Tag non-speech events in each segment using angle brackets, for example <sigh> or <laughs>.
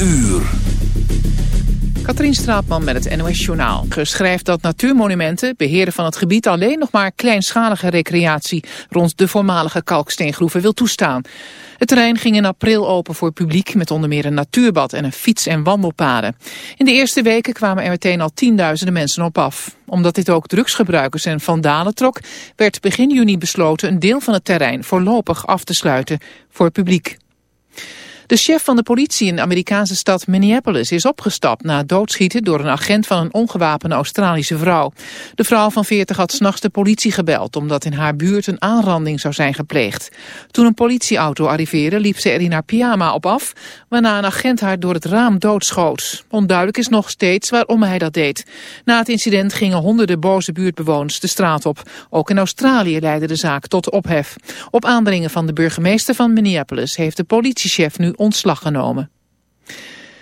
uur. Katrien Straatman met het NOS Journaal. Geschrijft dat natuurmonumenten beheren van het gebied alleen nog maar kleinschalige recreatie rond de voormalige kalksteengroeven wil toestaan. Het terrein ging in april open voor publiek met onder meer een natuurbad en een fiets- en wandelpaden. In de eerste weken kwamen er meteen al tienduizenden mensen op af. Omdat dit ook drugsgebruikers en vandalen trok, werd begin juni besloten een deel van het terrein voorlopig af te sluiten voor publiek. De chef van de politie in de Amerikaanse stad Minneapolis is opgestapt na het doodschieten door een agent van een ongewapende Australische vrouw. De vrouw van 40 had s'nachts de politie gebeld omdat in haar buurt een aanranding zou zijn gepleegd. Toen een politieauto arriveerde liep ze er in haar pyjama op af, waarna een agent haar door het raam doodschoot. Onduidelijk is nog steeds waarom hij dat deed. Na het incident gingen honderden boze buurtbewoners de straat op. Ook in Australië leidde de zaak tot ophef. Op aandringen van de burgemeester van Minneapolis heeft de politiechef nu ontslag genomen.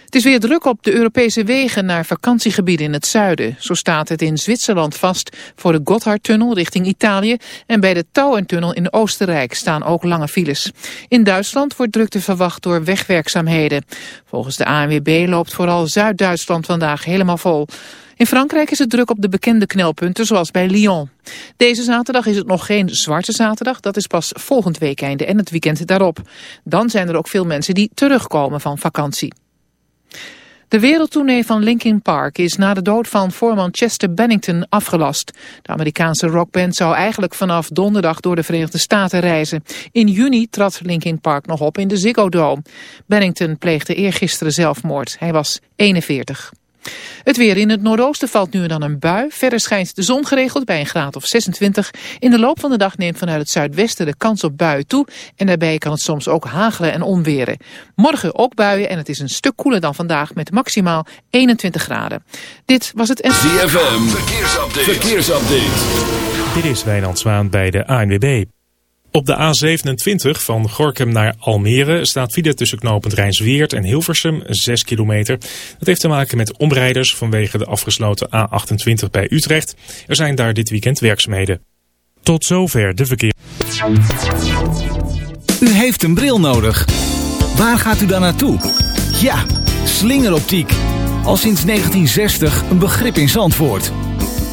Het is weer druk op de Europese wegen naar vakantiegebieden in het zuiden. Zo staat het in Zwitserland vast voor de Gotthardtunnel richting Italië... en bij de Tauerntunnel in Oostenrijk staan ook lange files. In Duitsland wordt drukte verwacht door wegwerkzaamheden. Volgens de ANWB loopt vooral Zuid-Duitsland vandaag helemaal vol. In Frankrijk is het druk op de bekende knelpunten zoals bij Lyon. Deze zaterdag is het nog geen zwarte zaterdag, dat is pas volgend weekende en het weekend daarop. Dan zijn er ook veel mensen die terugkomen van vakantie. De wereldtournee van Linkin Park is na de dood van voorman Chester Bennington afgelast. De Amerikaanse rockband zou eigenlijk vanaf donderdag door de Verenigde Staten reizen. In juni trad Linkin Park nog op in de Ziggo Dome. Bennington pleegde eergisteren zelfmoord. Hij was 41. Het weer in het noordoosten valt nu en dan een bui. Verder schijnt de zon geregeld bij een graad of 26. In de loop van de dag neemt vanuit het zuidwesten de kans op buien toe. En daarbij kan het soms ook hagelen en onweren. Morgen ook buien en het is een stuk koeler dan vandaag met maximaal 21 graden. Dit was het... ZFM, verkeersupdate. verkeersupdate. Dit is Wijnand Zwaan bij de ANWB. Op de A27 van Gorkum naar Almere staat file tussen knooppunt Rijnsweert en Hilversum 6 kilometer. Dat heeft te maken met omrijders vanwege de afgesloten A28 bij Utrecht. Er zijn daar dit weekend werkzaamheden. Tot zover de verkeer. U heeft een bril nodig. Waar gaat u dan naartoe? Ja, slingeroptiek. Al sinds 1960 een begrip in Zandvoort.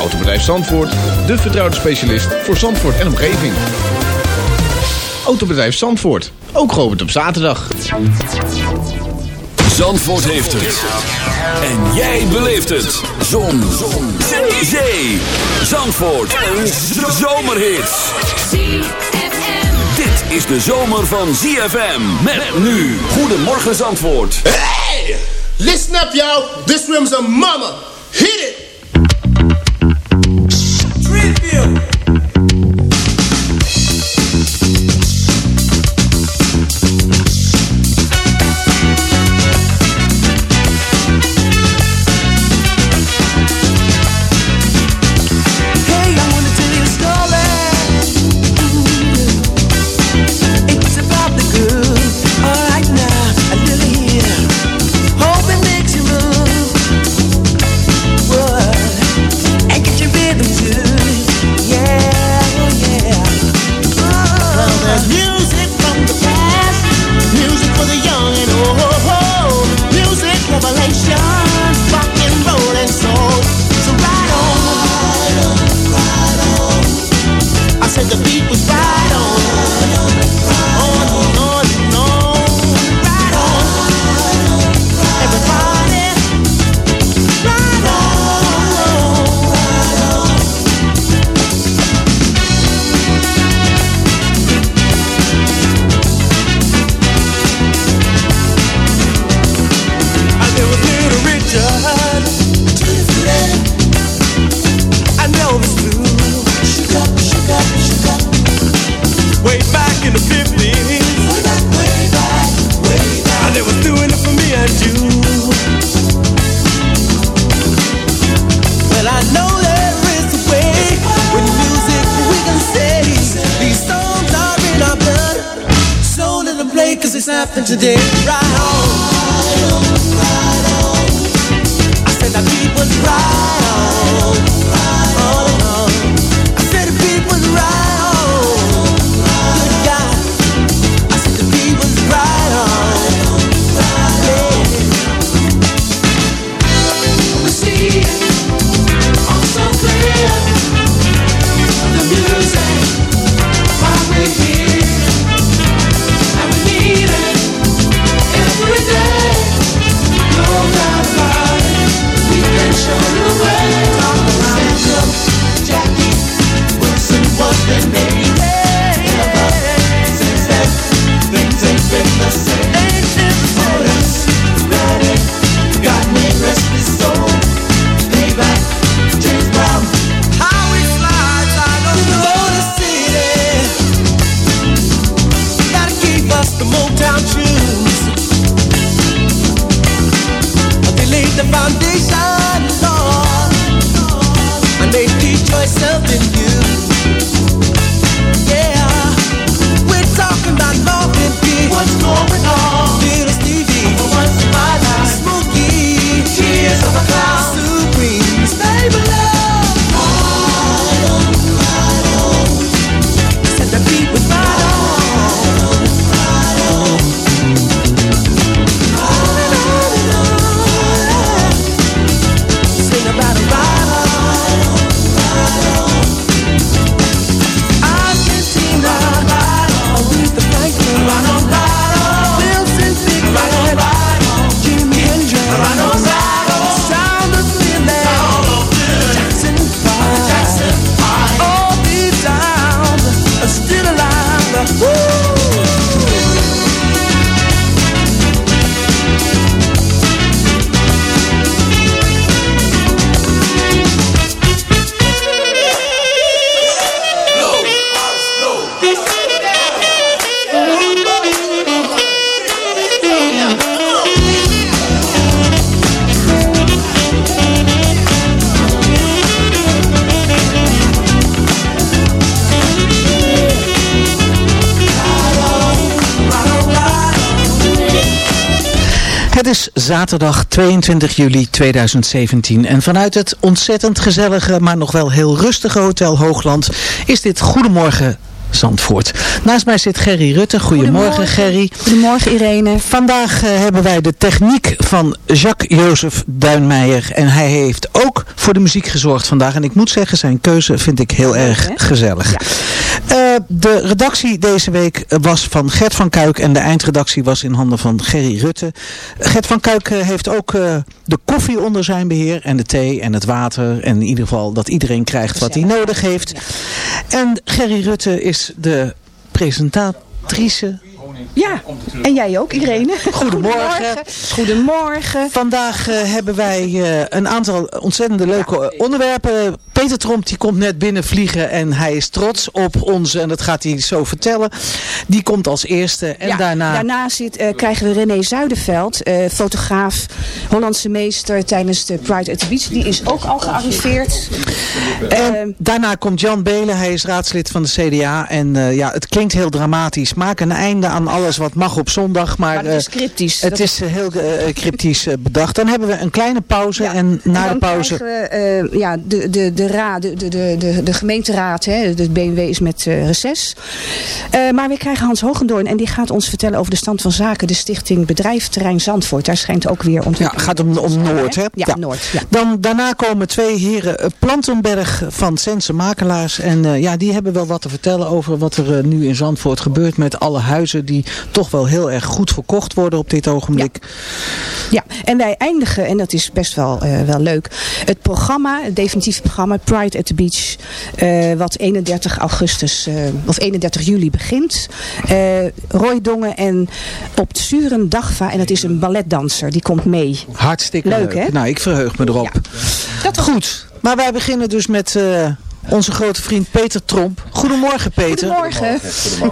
Autobedrijf Zandvoort, de vertrouwde specialist voor Zandvoort en omgeving. Autobedrijf Zandvoort, ook geopend op zaterdag. Zandvoort heeft het. En jij beleeft het. Zon. Zon. Zee. Zee. Zandvoort. Een zomerhit. Dit is de zomer van ZFM. Met nu. Goedemorgen Zandvoort. Hey! Listen up, y'all. This room's a mama. Hit it! Today. Right zaterdag 22 juli 2017 en vanuit het ontzettend gezellige, maar nog wel heel rustige Hotel Hoogland is dit Goedemorgen Zandvoort. Naast mij zit Gerry Rutte. Goedemorgen, Gerry. Goedemorgen Irene. Vandaag eh, hebben wij de techniek van Jacques-Jozef Duinmeijer. En hij heeft ook voor de muziek gezorgd vandaag. En ik moet zeggen, zijn keuze vind ik heel erg gezellig. Eh, de redactie deze week was van Gert van Kuik. En de eindredactie was in handen van Gerry Rutte. Gert van Kuik eh, heeft ook de koffie onder zijn beheer. En de thee en het water. En in ieder geval dat iedereen krijgt wat hij nodig heeft. En Gerry Rutte is de presentatrice Ja, en jij ook Irene. <laughs> Goedemorgen. Goedemorgen. Vandaag eh, hebben wij eh, een aantal ontzettende leuke onderwerpen. Peter Tromp die komt net binnen vliegen en hij is trots op ons en dat gaat hij zo vertellen. Die komt als eerste en Ja, daarna... daarna zit, eh, krijgen we René Zuiderveld, fotograaf, Hollandse meester tijdens de Pride at the Beach. Die is ook al gearriveerd. En Eh, daarna komt Jan Belen, hij is raadslid van de CDA. En eh, ja, het klinkt heel dramatisch. Maak een einde aan alles wat mag op zondag. Maar, maar dat is eh, cryptisch. het Dat is heel cryptisch bedacht. Dan hebben we een kleine pauze Ja, en na de pauze... krijgen we eh, ja, de, de, de, raad, de, de, de, de, gemeenteraad, hè, de BMW is met reces. Eh, maar we krijgen Hans Hogendoorn en die gaat ons vertellen over de stand van zaken. De stichting Bedrijfterrein Zandvoort. Daar schijnt ook weer Ja, ontwikkeling. het gaat om, om Noord, hè? Ja, Noord. Ja. Dan, daarna komen twee heren eh, Plantenberg van Sense Makelaars. En eh, ja, die hebben wel wat te vertellen over wat er eh, nu in Zandvoort gebeurt. Met alle huizen die toch wel heel erg goed verkocht worden op dit ogenblik. Ja, en wij eindigen, en dat is best wel, eh, wel leuk, het programma, het definitieve programma Pride at the Beach, wat 31 augustus, of 31 juli begint. Roy Dongen en op Suren Dagva, en dat is een balletdanser, die komt mee. Hartstikke leuk. Leuk, hè? Nou, ik verheug me erop. Dat Goed, maar wij beginnen dus met... onze grote vriend Peter Tromp. Goedemorgen Peter. Goedemorgen.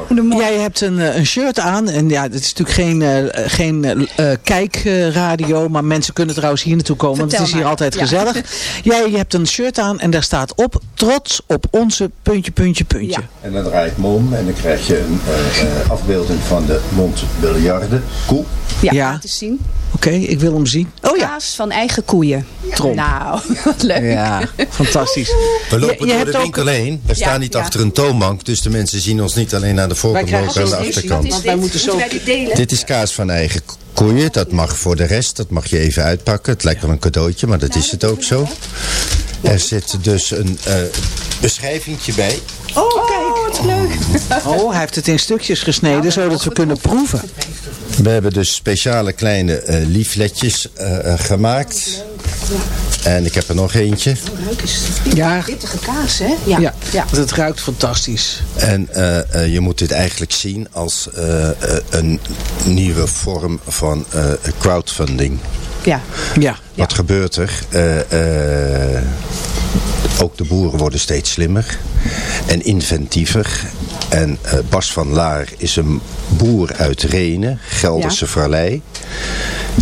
Goedemorgen. Jij hebt een, eh, een shirt aan en ja, het is natuurlijk geen, eh, geen eh, kijkradio, maar mensen kunnen trouwens hier naartoe komen, want het is hier altijd Ja. gezellig. <laughs> Jij hebt een shirt aan en daar staat op, trots op onze puntje, puntje, puntje. Ja. En dan draai ik me om en dan krijg je een eh, eh, afbeelding van de Montbiljarde koe. Ja, Ja. laten zien. Oké, ik wil hem zien. Oh ja, Kaas van eigen koeien. Tromp. Nou, <laughs> wat leuk. Ja, fantastisch. We lopen Je- je door hebt de ook- winkel heen. We staan niet ja. achter een toonbank, dus de mensen zien ons niet alleen aan de voorkant, maar ook aan de achterkant. Want wij moeten zo... dit delen? Dit is kaas van eigen koeien. Dat mag voor de rest, dat mag je even uitpakken. Het lijkt wel een cadeautje, maar dat is het ook zo. Er zit dus een eh beschrijvingje bij. Oh, kijk. wat leuk. <laughs> Oh, hij heeft het in stukjes gesneden, zodat we kunnen proeven. We hebben dus speciale kleine eh liefletjes eh, gemaakt. En ik heb er nog eentje. Ruik eens. Ja, Pittige kaas, hè? Ja. ja, ja. want het ruikt fantastisch. En eh, eh, je moet dit eigenlijk zien als eh, een nieuwe vorm van eh, crowdfunding. ja. Ja, Wat gebeurt er? Eh, eh, ook de boeren worden steeds slimmer en inventiever. En Bas van Laar is een boer uit Renen, Gelderse Vallei.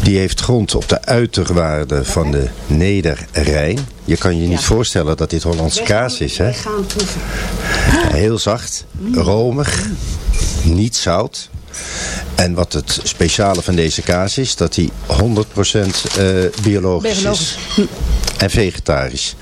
Die heeft grond op de uiterwaarden van de Nederrijn. Je kan je niet voorstellen dat dit Hollandse kaas is. Hè? Gaan proeven. Heel zacht, romig, niet zout. En wat het speciale van deze kaas is, dat hij 100% eh biologisch, Biologisch. is. En vegetarisch.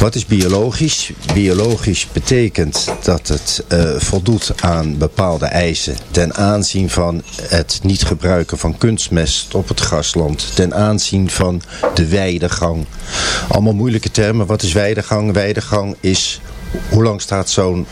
Wat is biologisch? Biologisch betekent dat het eh, voldoet aan bepaalde eisen ten aanzien van het niet gebruiken van kunstmest op het grasland, ten aanzien van de weidegang. Allemaal moeilijke termen. Wat is weidegang? Weidegang is hoe lang staat zo'n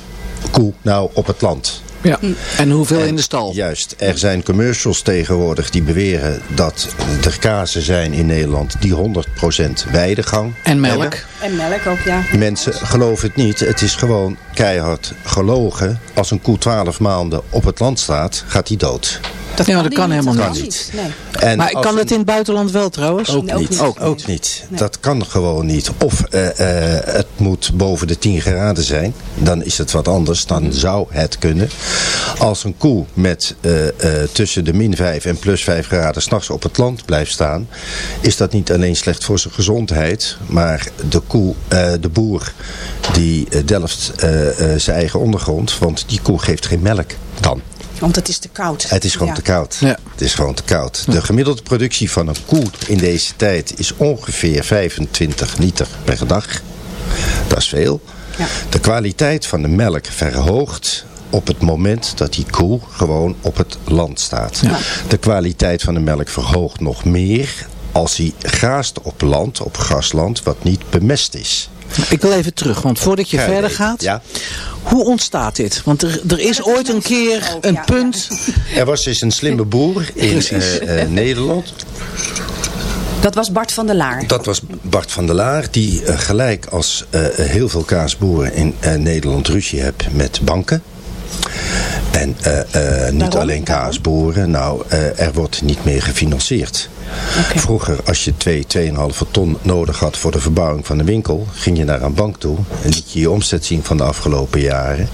koe nou op het land? Ja. En hoeveel in de stal? Juist, er zijn commercials tegenwoordig die beweren dat er kazen zijn in Nederland die 100% weidegang En melk? hebben. En melk ook, ja. Mensen geloven het niet. Het is gewoon keihard gelogen. Als een koe 12 maanden op het land staat, gaat die dood. Dat, ja, dat kan helemaal kan niet. niet. Nee. En Maar kan een- het in het buitenland wel trouwens? Ook niet. ook niet. Dat kan gewoon niet. Of eh, eh, het moet boven de 10 graden zijn. Dan is het wat anders. Dan zou het kunnen. Als een koe met eh, eh, tussen de min 5 en plus 5 graden s'nachts op het land blijft staan. Is dat niet alleen slecht voor zijn gezondheid. Maar de koe, eh, de boer die delft eh, eh, zijn eigen ondergrond. Want die koe geeft geen melk dan. Want het is te koud. Het is gewoon Ja. te koud. Ja. Het is gewoon te koud. De gemiddelde productie van een koe in deze tijd is ongeveer 25 liter per dag. Dat is veel. Ja. De kwaliteit van de melk verhoogt op het moment dat die koe gewoon op het land staat. De kwaliteit van de melk verhoogt nog meer als hij graast op land, op grasland, wat niet bemest is. Ik wil even terug, want voordat je Ja, verder gaat. ja. Hoe ontstaat dit? Want er, er is ooit een keer een punt. Er was dus een slimme boer in eh, eh, Nederland. Dat was Bart van der Laar. Dat was Bart van der Laar, die eh, gelijk als eh, heel veel kaasboeren in eh, Nederland ruzie heeft met banken. En eh, eh, niet alleen kaasboeren, nou, eh, er wordt niet meer gefinancierd. Vroeger, als je 2, 2,5 ton nodig had voor de verbouwing van de winkel, ging je naar een bank toe en liet je je omzet zien van de afgelopen jaren.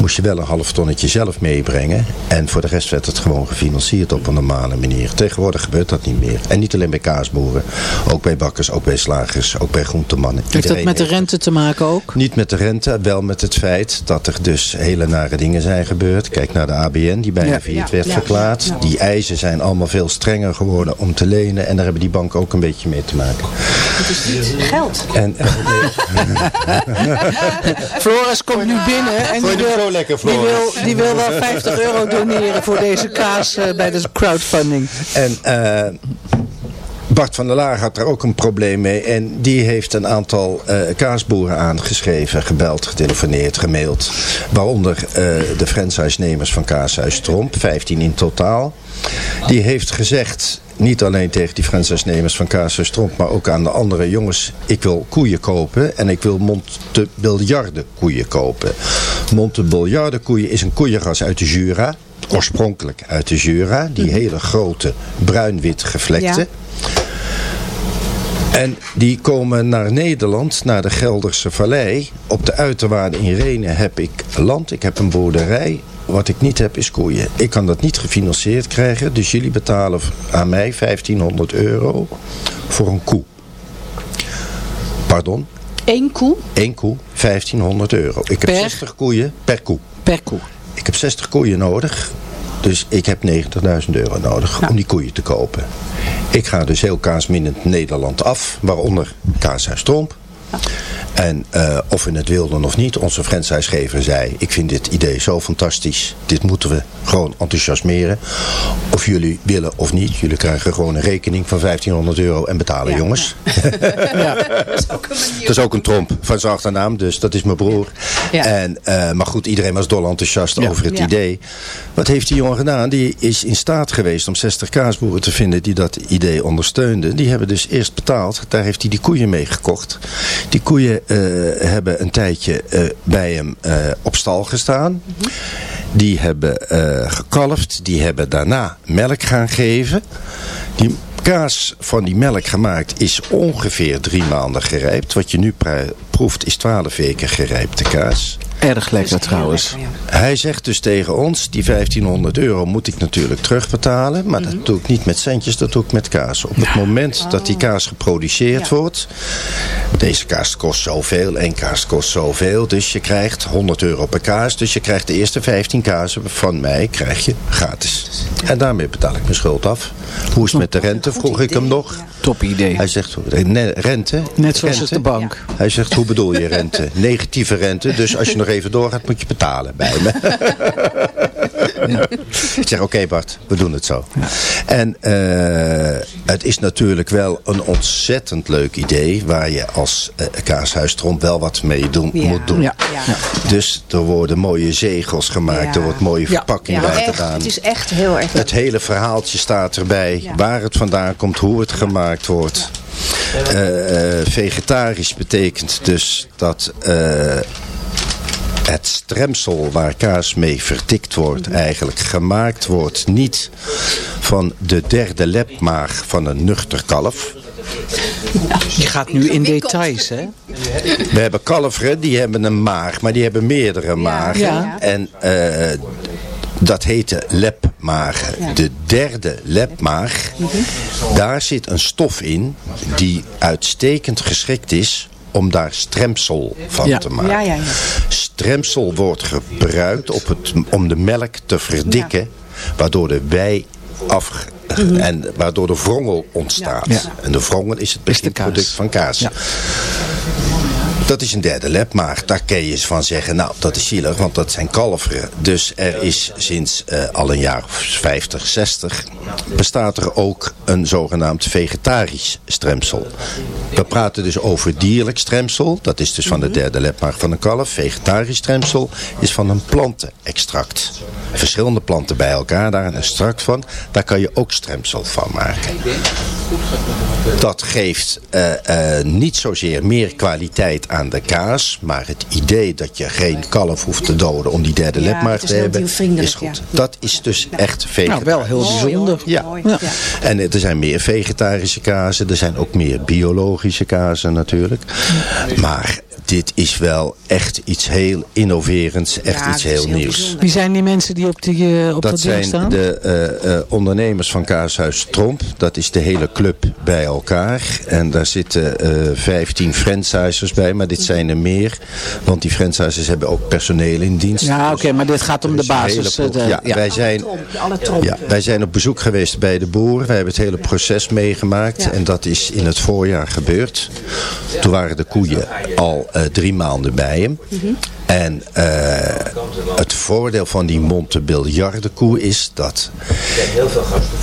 Moest je wel een half tonnetje zelf meebrengen en voor de rest werd het gewoon gefinancierd op een normale manier. Tegenwoordig gebeurt dat niet meer. En niet alleen bij kaasboeren, ook bij bakkers, ook bij slagers, ook bij groentemannen. Heeft dat met de rente te maken ook? niet met de rente, wel met het feit dat er dus hele nare dingen zijn gebeurd. Kijk naar de ABN die bijna Ja. failliet Ja, werd ja, verklaard. ja. Die eisen zijn allemaal veel strenger geworden om te lenen. En daar hebben die banken ook een beetje mee te maken. Geld. En, <laughs> Floris komt nu binnen en die lekker, wil, die wil wel 50 euro doneren voor deze kaas eh, bij de crowdfunding. en eh, Bart van der Laar had daar ook een probleem mee. En die heeft een aantal eh, kaasboeren aangeschreven, gebeld, getelefoneerd, gemaild. Waaronder eh, de franchise-nemers van Kaashuis Tromp, 15 in totaal. Die heeft gezegd, niet alleen tegen die franchise-nemers van Kaashuis Tromp, maar ook aan de andere jongens, ik wil koeien kopen en ik wil Montebiljarde koeien kopen. Montebiljarde koeien is een koeienras uit de Jura, oorspronkelijk uit de Jura, die hele grote bruin-wit gevlekte. Ja. En die komen naar Nederland, naar de Gelderse Vallei. Op de uiterwaarden in Renen heb ik land, ik heb een boerderij. Wat ik niet heb is koeien. Ik kan dat niet gefinancierd krijgen. Dus jullie betalen aan mij 1500 euro voor een koe. Pardon? Eén koe? Eén koe, 1500 euro. Ik heb Per? 60 koeien per koe. Per koe. Ik heb 60 koeien nodig. Dus ik heb 90.000 euro nodig om die koeien te kopen. Ik ga dus heel kaasminnend Nederland af. Waaronder Kaashuis Tromp. En eh, of we het wilden of niet, onze franchisegever zei... ik vind dit idee zo fantastisch. Dit moeten we gewoon enthousiasmeren. Of jullie willen of niet. Jullie krijgen gewoon een rekening van 1500 euro en betalen, jongens. <laughs> Dat is ook een tromp van zijn achternaam, dus dat is mijn broer. Ja. En, eh, maar goed, iedereen was dol enthousiast over het Ja. idee. Wat heeft die jongen gedaan? Die is in staat geweest om 60 kaasboeren te vinden die dat idee ondersteunden. Die hebben dus eerst betaald. Daar heeft hij die koeien mee gekocht. Die koeien eh, hebben een tijdje eh, bij hem eh, op stal gestaan. Die hebben gekalfd. Die hebben daarna melk gaan geven. Die kaas van die melk gemaakt is ongeveer drie maanden gerijpt. Wat je nu proeft is 12 weken gerijpte kaas. Erg lekker trouwens. Hij zegt dus tegen ons, die 1500 euro moet ik natuurlijk terugbetalen. Maar dat doe ik niet met centjes, dat doe ik met kaas. Op het moment dat die kaas geproduceerd wordt. Deze kaas kost zoveel, één kaas kost zoveel. Dus je krijgt 100 euro per kaas. Dus je krijgt de eerste 15 kazen van mij krijg je gratis. En daarmee betaal ik mijn schuld af. Hoe is het met de rente, vroeg ik hem nog. Top idee. Hij zegt, "Ne- rente? Net zoals Rente? de bank. Hij zegt, hoe bedoel je rente? <laughs> Negatieve rente, dus als je nog even doorgaat moet je betalen bij me. <laughs> Ik zeg, oké Bart, we doen het zo. En eh, het is natuurlijk wel een ontzettend leuk idee... waar je als Kaashuis Tromp wel wat mee doen, Ja. moet doen. Ja. Ja. Dus er worden mooie zegels gemaakt, Ja. er wordt mooie verpakking Ja, bij echt, gedaan. het is echt heel erg Het hele verhaaltje staat erbij. Ja. Waar het vandaan komt, hoe het gemaakt wordt. Eh, eh, vegetarisch betekent dus dat eh, het stremsel waar kaas mee vertikt wordt... eigenlijk gemaakt wordt niet van de derde lepmaag van een nuchter kalf... Je gaat nu in details, hè? We hebben kalveren, die hebben een maag, maar die hebben meerdere magen. Ja. En eh, dat heette lepmagen. De derde lepmaag, daar zit een stof in die uitstekend geschikt is om daar stremsel van Ja. te maken. Ja, ja, ja. Stremsel wordt gebruikt op het, om de melk te verdikken, waardoor de wei af en waardoor de wrongel ontstaat. Ja. En de wrongel is het beginproduct van kaas. Dat is een derde lepmaag. Daar kun je van zeggen, nou dat is zielig, want dat zijn kalveren. Dus er is sinds eh, al een jaar of 50, 60 bestaat er ook een zogenaamd vegetarisch stremsel. We praten dus over dierlijk stremsel. Dat is dus van de derde lepmaag van een kalf. Vegetarisch stremsel is van een plantenextract. Verschillende planten bij elkaar, daar een extract van. Daar kan je ook stremsel van maken. Dat geeft eh, eh, niet zozeer meer kwaliteit aan de kaas. Maar het idee dat je geen kalf hoeft te doden om die derde Ja, lepmaag te hebben. Is goed. ja. Dat is dus echt vegetarisch. Nou, wel heel bijzonder. Ja. Mooi, Ja. ja. En er zijn meer vegetarische kazen. Er zijn ook meer biologische kazen natuurlijk. Maar dit is wel echt iets heel innoverends. Echt Ja, iets heel heel nieuws. bijzonder. Wie zijn die mensen die op, die, eh, op dat, Dat zijn staan? de eh, eh, ondernemers van Kaashuis Tromp. Dat is de hele club bij elkaar. En daar zitten eh 15 franchisers bij. Maar dit zijn er meer. Want die franchisers hebben ook personeel in dienst. Ja, oké, maar dit gaat om de basis. de- ja, ja. Wij, zijn, Alle trompen. ja, wij zijn op bezoek geweest bij de boeren. Wij hebben het hele proces meegemaakt. Ja. En dat is in het voorjaar gebeurd. Toen waren de koeien al eh, drie maanden bij En eh, het voordeel van die Montebiljardenkoe is dat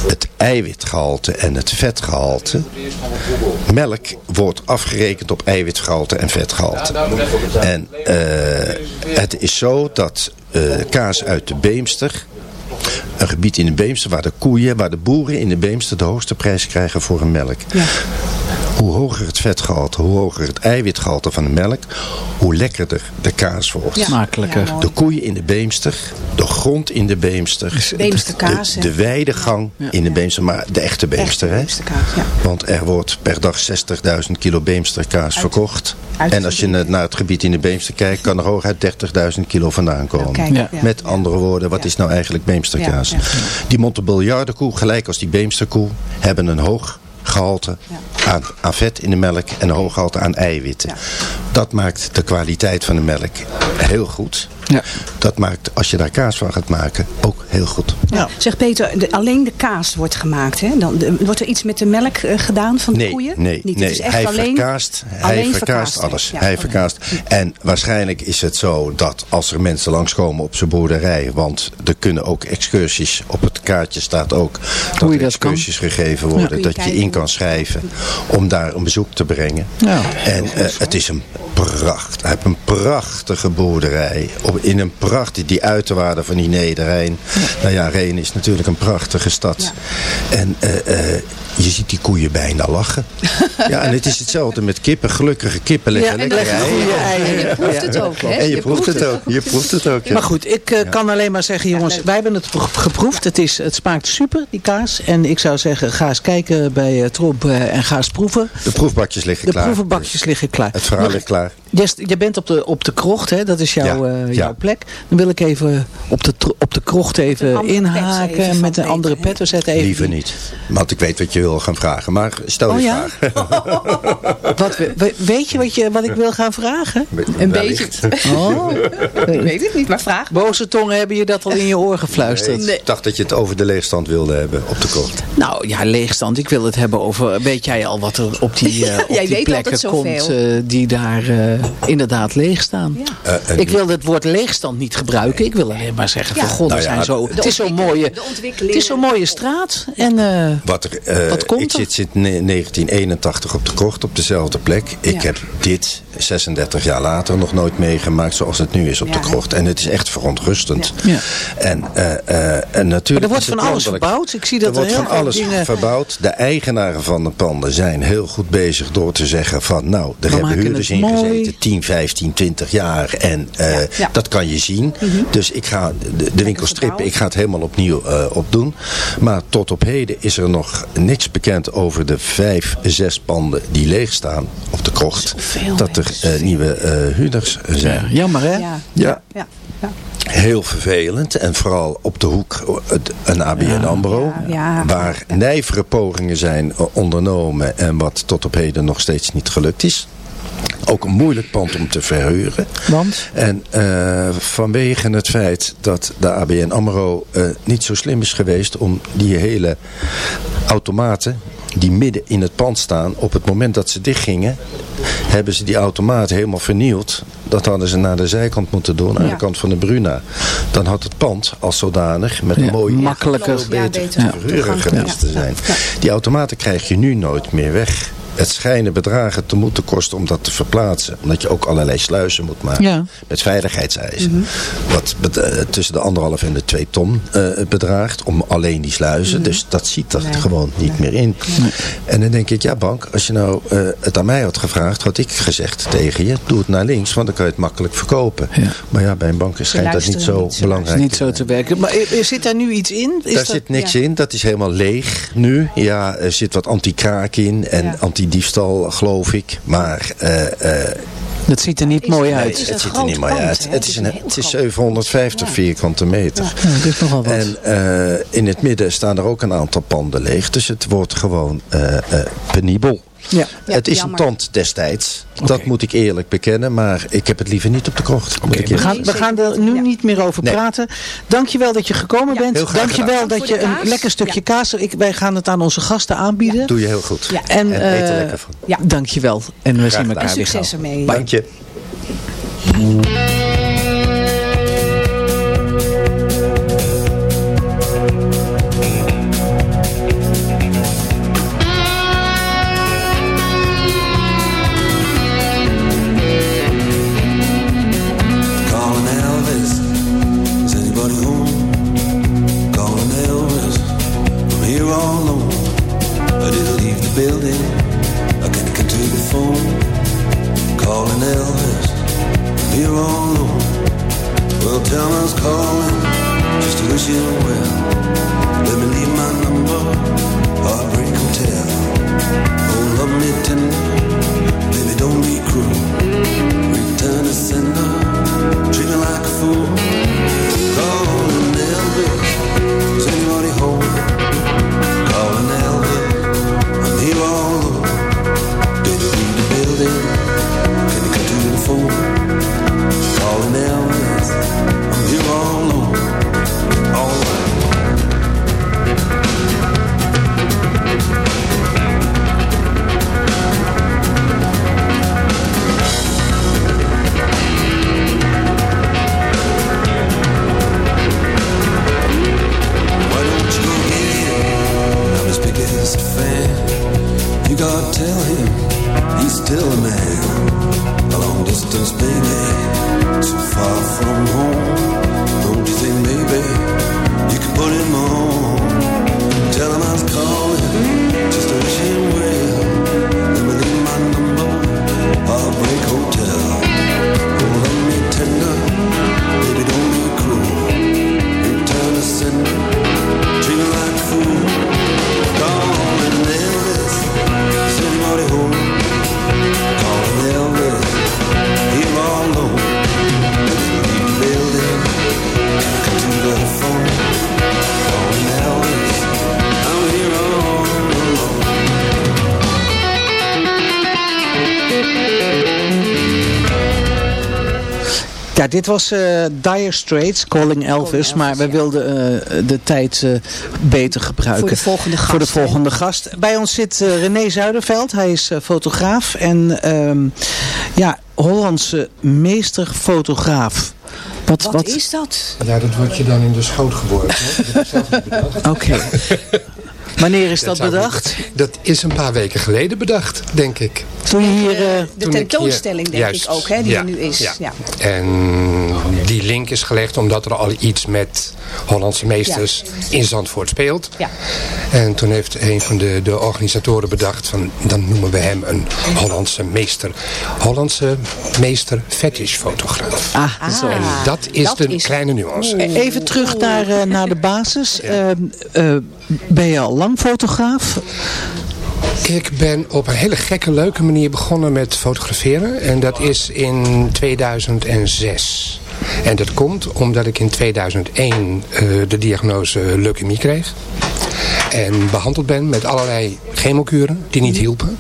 het eiwitgehalte en het vetgehalte, melk wordt afgerekend op eiwitgehalte en vetgehalte. En eh, het is zo dat eh, kaas uit de Beemster, een gebied in de Beemster waar de koeien, waar de boeren in de Beemster de hoogste prijs krijgen voor hun melk. Hoe hoger het vetgehalte, hoe hoger het eiwitgehalte van de melk, hoe lekkerder de kaas wordt. Ja. Smakelijker. Ja, de koeien in de Beemster, de grond in de Beemster, Beemsterkaas, de, de weidegang in de Beemster, maar de echte Beemster. hè? Beemsterkaas, ja. Want er wordt per dag 60.000 kilo Beemsterkaas verkocht. uit- en als je naar het gebied in de Beemster kijkt, kan er hooguit 30.000 kilo vandaan komen. Ja. ja. Met andere woorden, wat is nou eigenlijk Beemsterkaas? Ja, ja. Die Montebelliardenkoe, gelijk als die Beemsterkoe, hebben een hoog gehalte aan, aan vet in de melk en een hoog gehalte aan eiwitten. Dat maakt de kwaliteit van de melk heel goed. Ja. Dat maakt, als je daar kaas van gaat maken, ook heel goed. Ja. Zeg Peter, de- alleen de kaas wordt gemaakt. Hè? Dan, de- wordt er iets met de melk eh, gedaan van de Nee, koeien? nee, Niet. nee. Het is echt hij alleen, verkaast, hij alleen verkaast hè? alles. Ja, hij verkaast. En waarschijnlijk is het zo dat als er mensen langskomen op zijn boerderij, want er kunnen ook excursies, op het kaartje staat ook dat Hoe je er kan. excursies gegeven worden, je dat je in kan schrijven om daar een bezoek te brengen. Ja. En eh, het is een pracht. Hij heeft een prachtige boerderij. Op, in een prachtige, die uiterwaarden van die Nederrijn. Nou ja, Reen is natuurlijk een prachtige stad. En eh, eh, je ziet die koeien bijna lachen. ja, en het is hetzelfde met kippen. Gelukkige kippen leggen Ja, en lekker leggen goede eieren. En je proeft het ook, hè? En je, proeft het ook. Je proeft het ook, ja. Maar goed, ik eh, kan alleen maar zeggen, jongens, wij hebben het pro- geproefd. Het, is, het smaakt super, die kaas. En ik zou zeggen, ga eens kijken bij uh, Tromp en ga eens proeven. De proefbakjes liggen De klaar. proevenbakjes liggen klaar. Het verhaal ligt klaar. Je, je bent op de, op de krocht, hè? dat is jouw, Ja, eh, ja. jouw plek. Dan wil ik even op de, op de krocht even inhaken even met een andere pet. We zetten even Liever niet. Want ik weet wat je wil gaan vragen. Maar stel Oh je ja? vraag. <laughs> Wat, we- we- weet je wat, je wat ik wil gaan vragen? Een beetje. Oh. <laughs> Ik weet het niet, maar vraag. Boze tongen hebben je dat al in je oor gefluisterd? Nee, Ik dacht dat je het over de leegstand wilde hebben op de kort. Nou ja, leegstand. Ik wil het hebben over. Weet jij al wat er op die, eh, <laughs> op Jij die weet plekken komt eh, die daar eh, inderdaad leeg staan? Eh, Ik wil het woord leegstand niet gebruiken. Ik wil alleen maar zeggen Ja. van god, Nou er ja, zijn zo, het is zo'n mooie, het is zo'n mooie straat. En eh, Wat er, eh, Wat komt ik er? zit sinds ne- 1981 op de krocht op dezelfde plek. Ik Ja. heb dit 36 jaar later nog nooit meegemaakt zoals het nu is op Ja, de krocht. En het is echt verontrustend. Ja. En, eh, eh, en maar natuurlijk er wordt van alles verbouwd. Ik zie dat er wordt heel van veel alles dingen. verbouwd. De eigenaren van de panden zijn heel goed bezig door te zeggen van nou, er We hebben huurders in gezeten 10, 15, 20 jaar. En eh, Ja. Mhm. dat kan je zien. Dus ik ga de, de winkel strippen. Ik ga het helemaal opnieuw eh, opdoen. Maar tot op heden is er nog niks bekend over de vijf, zes panden die leeg staan op de krocht. Zoveel, Dat er eh, nieuwe eh, huurders zijn. Jammer hè? Ja. Ja. Ja. ja. Heel vervelend. En vooral op de hoek het- een ABN AMRO. Ja, ja. Waar nijvere pogingen zijn ondernomen. En wat tot op heden nog steeds niet gelukt is. Ook een moeilijk pand om te verhuren. Want? En eh, vanwege het feit dat de ABN AMRO eh, niet zo slim is geweest om die hele automaten die midden in het pand staan, op het moment dat ze dichtgingen, hebben ze die automaten helemaal vernield. Dat hadden ze naar de zijkant moeten doen, aan Ja. de kant van de Bruna. Dan had het pand als zodanig met een Ja, mooi makkelijker. Ja, beter te verhuren Ja. geweest te zijn. Ja. Die automaten krijg je nu nooit meer weg. Het schijnen bedragen te moeten kosten om dat te verplaatsen. Omdat je ook allerlei sluizen moet maken. Ja. Met veiligheidseisen. Wat bet- eh, tussen de anderhalf en de twee ton eh, bedraagt. Om alleen die sluizen. Dus dat ziet er Nee. gewoon niet meer in. En dan denk ik, ja bank, als je nou eh, het aan mij had gevraagd. Had ik gezegd tegen je, doe het naar links. Want dan kan je het makkelijk verkopen. Ja. Maar ja, bij een bank schijnt dat niet zo niet, belangrijk Niet zo te werken. Maar zit daar nu iets in? Is Daar dat... zit niks ja. in. Dat is helemaal leeg nu. Ja, er zit wat anti-kraak in. En Ja. Anti-diefstal, geloof ik. Maar eh, eh, Dat ziet er niet mooi uit. het het ziet er niet mooi uit. Het is, een, het is groot. 750 Ja. vierkante meter. Ja, dat is nogal wat. En eh, in het midden staan er ook een aantal panden leeg. Dus het wordt gewoon eh, eh, penibel. Ja. Het is jammer. een tand destijds. Dat moet ik eerlijk bekennen. Maar ik heb het liever niet op de krocht. moet ik We gaan, we gaan er nu Ja. niet meer over Nee. praten. Dankjewel dat je gekomen Ja, bent. heel graag Dankjewel gedaan. dat je een lekker stukje Ja. kaas... Ik, wij gaan het aan onze gasten aanbieden. Doe je heel goed. Ja. En, En eet er eh, lekker van. Ja. Dankjewel. En we zien elkaar weer succes ermee. Dank je. still a man, a long distance baby, so far from home. Dit was eh Dire Straits, Calling Elvis. maar we wilden eh, de tijd eh, beter gebruiken. Voor de volgende gast, Voor de hè? volgende gast. Bij ons zit René Zuiderveld. Hij is fotograaf. En ehm, ja, Hollandse meesterfotograaf. Wat, Wat is dat? Ja, dat wordt je dan in de schoot geboren. hè? Dat <laughs> Wanneer is dat, bedacht? Dat is een paar weken geleden bedacht, denk ik. Toen je hier... eh, De Toen ik tentoonstelling, hier- denk juist, ik ook, hè, die ja, er nu is. ja. Ja. En die link is gelegd omdat er al iets met Hollandse meesters in Zandvoort speelt. Ja. En toen heeft een van de, de organisatoren bedacht van dan noemen we hem een Hollandse meester. Hollandse meester fetishfotograaf. ah, zo. En dat is dat de is- kleine nuance. Eh, Even terug naar, eh, naar de basis. Ehm, eh, ben je al lang fotograaf? Ik ben op een hele gekke, leuke manier begonnen met fotograferen. En dat is in 2006. En dat komt omdat ik in 2001 eh, de diagnose leukemie kreeg. En behandeld ben met allerlei chemokuren die niet hielpen.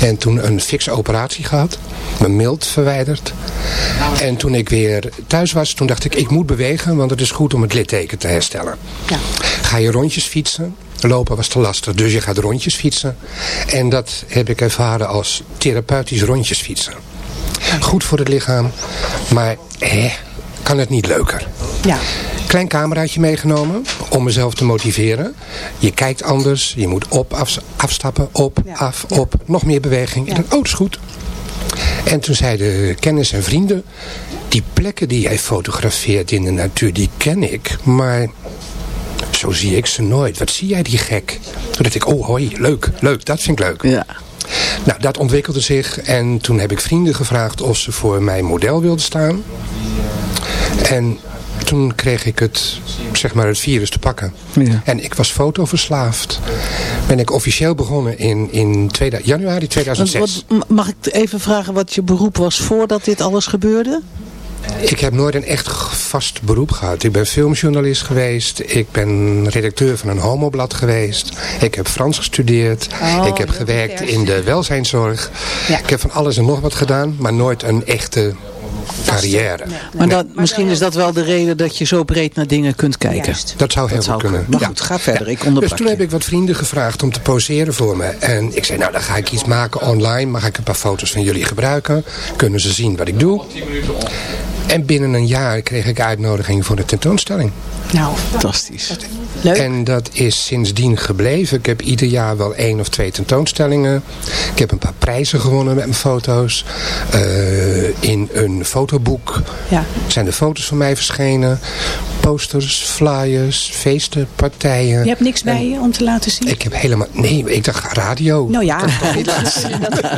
En toen een fikse operatie gehad. Mijn mild verwijderd. En toen ik weer thuis was, toen dacht ik, ik moet bewegen, want het is goed om het litteken te herstellen. Ja. Ga je rondjes fietsen? Lopen was te lastig, dus je gaat rondjes fietsen. En dat heb ik ervaren als therapeutisch rondjes fietsen. Goed voor het lichaam, maar hè, kan het niet leuker. Ja. Klein cameraatje meegenomen om mezelf te motiveren. Je kijkt anders, je moet op, af, afstappen, op, Ja. af, op. Nog meer beweging. Ik dacht, oh, dat is goed. En toen zeiden kennis en vrienden... die plekken die jij fotografeert in de natuur, die ken ik. Maar zo zie ik ze nooit. Wat zie jij die gek? Toen dacht ik, oh hoi, leuk, leuk, dat vind ik leuk. Ja. Nou, dat ontwikkelde zich. En toen heb ik vrienden gevraagd of ze voor mijn model wilden staan. En toen kreeg ik het, zeg maar, het virus te pakken. Ja. En ik was fotoverslaafd. Ben ik officieel begonnen in, in tweede, januari Want 2006. wat, mag ik even vragen wat je beroep was voordat dit alles gebeurde? Ik heb nooit een echt vast beroep gehad. Ik ben filmjournalist geweest. Ik ben redacteur van een homoblad geweest. Ik heb Frans gestudeerd. Oh, ik heb gewerkt in de welzijnszorg. Ja. Ik heb van alles en nog wat gedaan. Maar nooit een echte carrière. Maar dat, misschien is dat wel de reden dat je zo breed naar dingen kunt kijken. Juist. Dat zou heel Dat goed zou kunnen. kunnen. Maar Ja. goed, ga verder. Ik Dus onderbrak toen je. heb ik wat vrienden gevraagd om te poseren voor me. En ik zei, nou dan ga ik iets maken online. Mag ik een paar foto's van jullie gebruiken? Kunnen ze zien wat ik doe? En binnen een jaar kreeg ik uitnodiging voor de tentoonstelling. Nou, Fantastisch. leuk. En dat is sindsdien gebleven. Ik heb ieder jaar wel één of twee tentoonstellingen. Ik heb een paar prijzen gewonnen met mijn foto's. Eh, in een fotoboek Ja. zijn de foto's van mij verschenen. Posters, flyers, feesten, partijen. Je hebt niks bij je om te laten zien? Ik heb helemaal... Nee, ik dacht radio. Nou ja, helaas.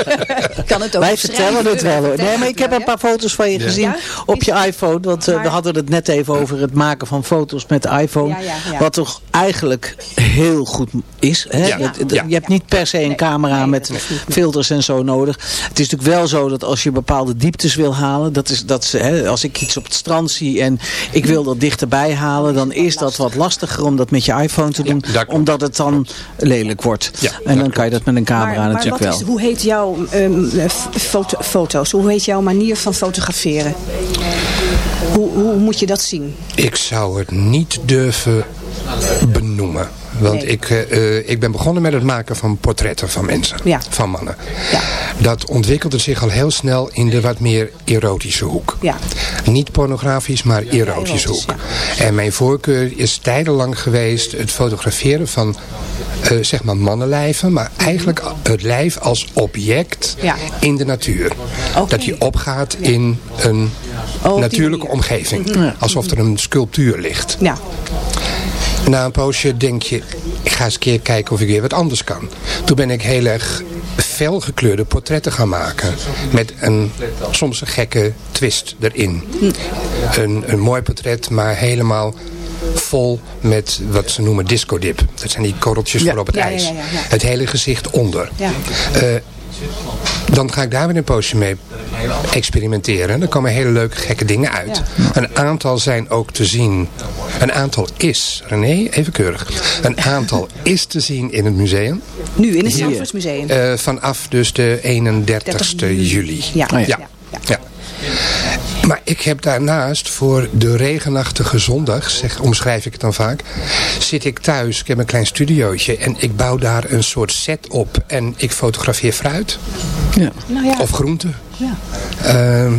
<laughs> kan het ook Wij vertellen het wel hoor. Nee, maar ik heb een paar foto's van je gezien Ja? op je iPhone. Want eh, we hadden het net even over het maken van foto's met de iPhone. Ja, ja, ja. Wat toch eigenlijk heel goed is. Hè? Je hebt niet per se een camera Nee, met filters en zo nodig. Het is natuurlijk wel zo dat als je bepaalde dieptes wil halen. Dat is, dat ze, hè, als ik iets op het strand zie en ik wil dat dichterbij halen. Dan is dat wat lastiger om dat met je iPhone te doen. omdat het dan lelijk wordt. Ja, en dan kan je dat met een camera Maar, maar natuurlijk wat wel. is, hoe heet jouw ehm, eh, foto, foto's? Hoe heet jouw manier van fotograferen? Hoe, hoe moet je dat zien? Ik zou het niet durven benoemen. Want Nee. Ik, eh, ik ben begonnen met het maken van portretten van mensen. Ja. Van mannen. Ja. Dat ontwikkelde zich al heel snel in de wat meer erotische hoek. Ja. Niet pornografisch, maar erotisch erotisch, hoek. En mijn voorkeur is tijdenlang geweest het fotograferen van eh, zeg maar mannenlijven. Maar eigenlijk het lijf als object in de natuur. Dat die opgaat in een Oh, natuurlijke omgeving. Alsof er een sculptuur ligt. Ja. Na een poosje denk je, ik ga eens een keer kijken of ik weer wat anders kan. Toen ben ik heel erg felgekleurde portretten gaan maken. Met een soms een gekke twist erin. Een, een mooi portret, maar helemaal vol met wat ze noemen discodip. Dat zijn die korreltjes Ja. voor op het Ja, ijs. ja. Het hele gezicht onder. Eh, dan ga ik daar weer een poosje mee experimenteren. Er komen hele leuke gekke dingen uit. Een aantal zijn ook te zien. Een aantal is, René, even keurig. Een aantal is te zien in het museum. Nu in het. Zandvoortsmuseum. Eh, vanaf dus de 31ste juli. Ja. ja. Ja. Maar ik heb daarnaast voor de regenachtige zondag, zeg, omschrijf ik het dan vaak, zit ik thuis, ik heb een klein studiootje en ik bouw daar een soort set op en ik fotografeer fruit Ja. Nou ja. of groenten. Ja. Ehm,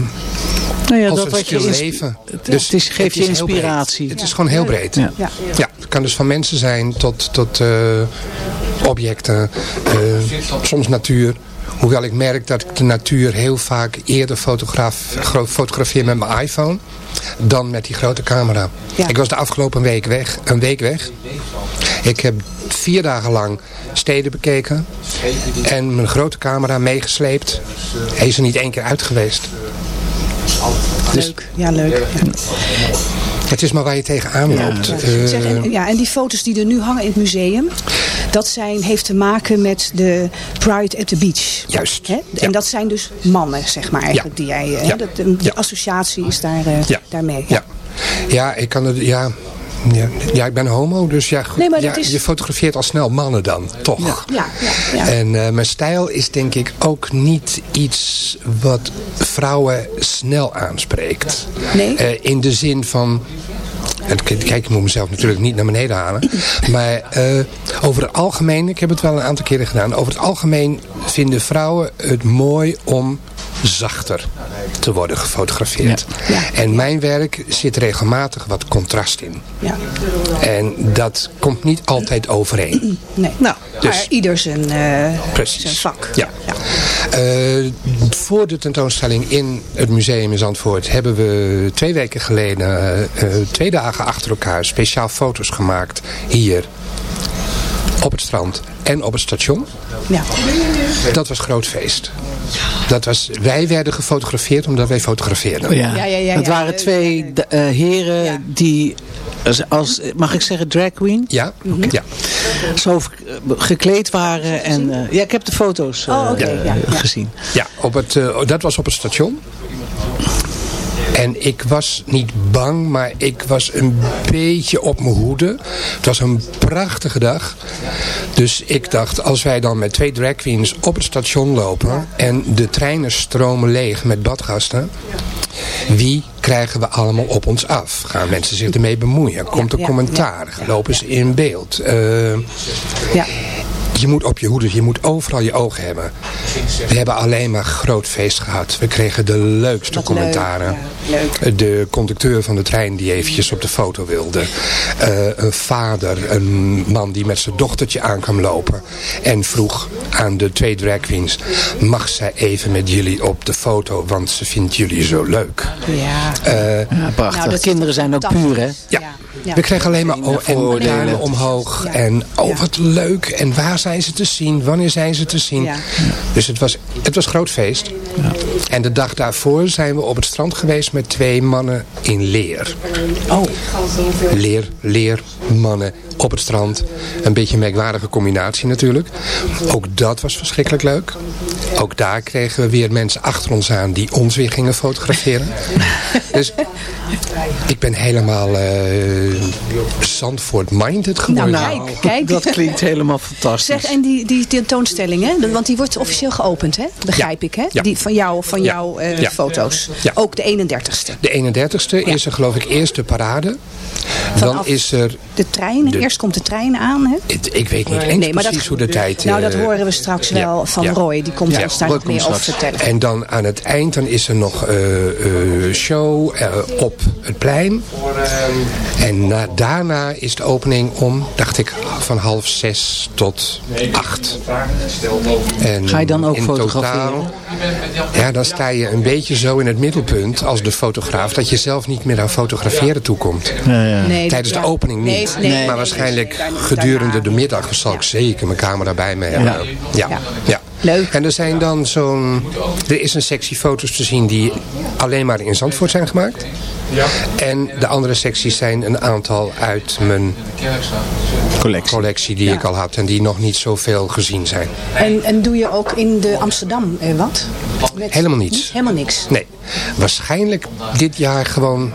Nou ja, als dat een wat je leven. het is- het geeft je inspiratie. Het is gewoon heel breed. Ja. Ja. Ja, het kan dus van mensen zijn tot, tot eh, objecten, eh, soms natuur. Hoewel ik merk dat ik de natuur heel vaak eerder fotografeer met mijn iPhone dan met die grote camera. Ja. Ik was de afgelopen week weg, een week weg. Ik heb vier dagen lang steden bekeken en mijn grote camera meegesleept. Hij is er niet één keer uit geweest. Dus Leuk. Ja, leuk. Ja. het is maar waar je tegenaan loopt. Eh, Zeg, en, ja, en die foto's die er nu hangen in het museum, dat zijn, heeft te maken met de Pride at the Beach. Juist. Hè? En Ja. dat zijn dus mannen, zeg maar, eigenlijk, die jij, eh, Ja. de, associatie is daar, eh, Ja. daarmee. Ja, ja ik kan het, ja, ja, ik ben homo, dus ja, goed, Nee, is- je fotografeert al snel mannen dan, toch? Ja, ja, ja. En eh, mijn stijl is denk ik ook niet iets wat vrouwen snel aanspreekt. Nee? Eh, in de zin van... en Kijk, ik moet mezelf natuurlijk niet naar beneden halen. <laughs> Maar eh, over het algemeen, ik heb het wel een aantal keren gedaan. Over het algemeen vinden vrouwen het mooi om zachter te worden gefotografeerd. En mijn werk zit regelmatig wat contrast in. Ja. En dat komt niet altijd overeen. Nee. Nou, Dus- maar ieder zijn, eh, zijn vak. Ja. Eh, voor de tentoonstelling in het museum in Zandvoort hebben we twee weken geleden, eh, eh, twee dagen achter elkaar, speciaal foto's gemaakt hier op het strand en op het station. Ja. Dat was groot feest. Dat was, wij werden gefotografeerd omdat wij fotografeerden. Ja. Ja, ja, ja, het waren twee eh, heren die, als, als, mag ik zeggen, drag queen? Ja, ja. Zo gekleed waren. En, eh, ja, ik heb de foto's eh, Oh, eh, ja, ja. gezien. Ja, op het, eh, dat was op het station. En ik was niet bang, maar ik was een beetje op mijn hoede. Het was een prachtige dag. Dus ik dacht, als wij dan met twee drag queens op het station lopen... en de treinen stromen leeg met badgasten... wie krijgen we allemaal op ons af? Gaan mensen zich ermee bemoeien? Komt er commentaar? Lopen ze in beeld? Eh, Ja. Je moet op je hoede, je moet overal je ogen hebben. We hebben alleen maar groot feest gehad. We kregen de leukste Wat commentaren. leuk, ja, De conducteur van de trein die eventjes op de foto wilde. Eh, een vader, een man die met zijn dochtertje aan kwam lopen. En vroeg aan de twee drag queens. Mag zij even met jullie op de foto, want ze vindt jullie zo leuk. Ja. Eh, Ja, prachtig. Nou, dat is Kinderen zijn ook puur, hè? ja. Ja. We kregen alleen maar oh, en duimen omhoog. Ja. En oh Ja. wat leuk. En waar zijn ze te zien? Wanneer zijn ze te zien? Ja. Dus het was, het was groot feest. En de dag daarvoor zijn we op het strand geweest met twee mannen in leer. Oh. Leer, leer, mannen op het strand. Een beetje een merkwaardige combinatie natuurlijk. Ook dat was verschrikkelijk leuk. Ook daar kregen we weer mensen achter ons aan die ons weer gingen fotograferen. <laughs> dus ik ben helemaal eh Zandvoort minded geworden. Nou, kijk, kijk. Dat klinkt helemaal fantastisch. Zeg, en die, die tentoonstelling, hè? want die wordt officieel geopend, hè? begrijp Ja. ik. Hè? Ja. Die, van jou, van Ja. jouw eh, Ja. foto's. Ja. Ook de 31ste. De 31ste is er geloof ik eerst de parade. Dan is er... De trein, De- eerst komt de trein aan. Hè? het- Ik weet niet eens Nee, maar dat- precies hoe de tijd... Nou, dat eh, horen we straks ja, wel van ja. Roy. Die komt Ja. ons daar meer over vertellen. En dan aan het eind dan is er nog eh eh, show eh, op het plein. En na, daarna is de opening om, dacht ik, van half zes tot acht. En Ga je dan ook in fotograferen? Totaal, ja, dan sta je een beetje zo in het middelpunt als de fotograaf... dat je zelf niet meer aan fotograferen toekomt. Nee, Tijdens de ja. opening niet. nee, nee, maar waarschijnlijk gedurende de middag zal ik zeker mijn camera bij me hebben. Ja. Ja. Ja. Leuk. En er zijn dan zo'n... Er is een sectie foto's te zien die alleen maar in Zandvoort zijn gemaakt. En de andere secties zijn een aantal uit mijn collectie, die ik al had. En die nog niet zoveel gezien zijn. En, en doe je ook in de Amsterdam eh, wat? Met- Helemaal niets. Helemaal niks. Nee. Waarschijnlijk dit jaar gewoon...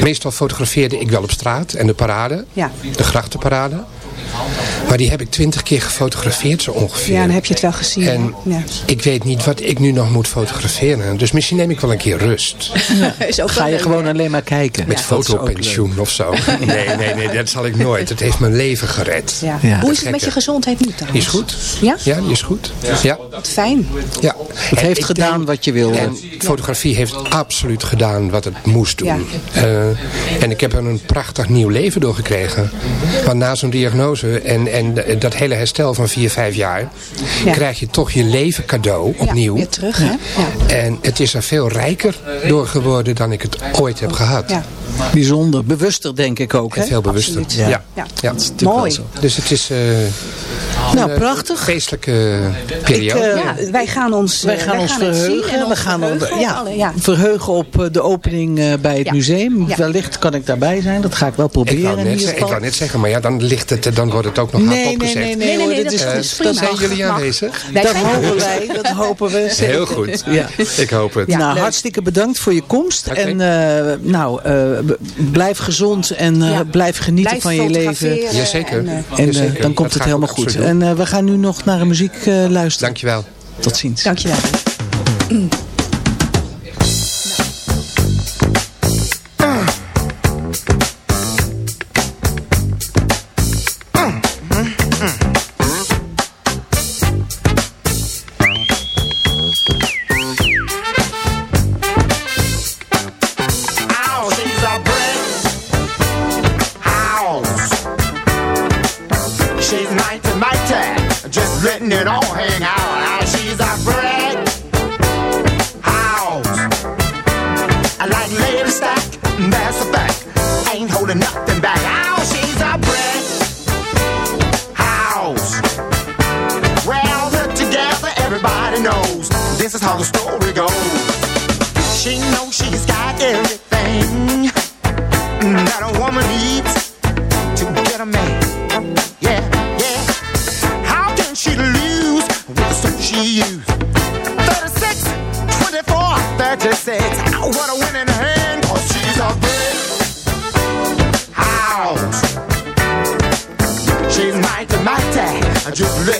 Meestal fotografeerde ik wel op straat en de parade. Ja. De grachtenparade. Maar die heb ik twintig keer gefotografeerd zo ongeveer. Ja, dan heb je het wel gezien. En ja. ik weet niet wat ik nu nog moet fotograferen. Dus misschien neem ik wel een keer rust. <laughs> Is ook Ga je gewoon alleen maar kijken. Met fotopensioen of zo. <laughs> Nee, nee, nee, dat zal ik nooit. Het heeft mijn leven gered. Ja. Ja. Hoe is het Gekke. met je gezondheid nu trouwens? is goed. Ja? Ja, die is goed. Ja. Wat fijn. ja. Het En heeft gedaan denk- wat je wilde. En fotografie heeft absoluut gedaan wat het moest doen. Ja. Eh, en ik heb er een prachtig nieuw leven door gekregen. Want na zo'n diagnose en, en dat hele herstel van vier, vijf jaar... Ja. krijg je toch je leven cadeau opnieuw. Ja, weer terug, hè? Ja. En het is er veel rijker door geworden dan ik het ooit heb gehad. Ja. Bijzonder. Bewuster denk ik ook. Hè? Veel bewuster. Absoluut. Ja. Ja. Ja. natuurlijk Mooi. wel zo. Dus het is eh, Nou, een prachtig. feestelijke periode. Ik, eh, Ja, wij gaan ons, Wij eh, gaan ons zien en verheugen. We gaan ons- verheugen op ja, alle- ja. verheugen op eh, de opening eh, bij het Ja. museum. Ja. Wellicht kan ik daarbij zijn. Dat ga ik wel ik, proberen wou net, zeggen- ik wou net zeggen, maar ja, dan, ligt het, dan wordt het ook nog hard Nee, nee, opgezet. nee, nee, Nee, nee, nee, dat is, dat. Zijn jullie aanwezig? Wij dat hopen wij. Dat hopen we. Heel goed. Ja. Ik hoop het. Nou, hartstikke bedankt voor je komst. En eh, nou, eh, blijf gezond en eh, blijf genieten Blijf van je leven. Jazeker. en, eh, eh, dan komt het helemaal goed. En eh, we gaan nu nog naar een muziek eh, luisteren. Dankjewel. Tot ziens. Dankjewel.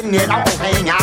你老黑呀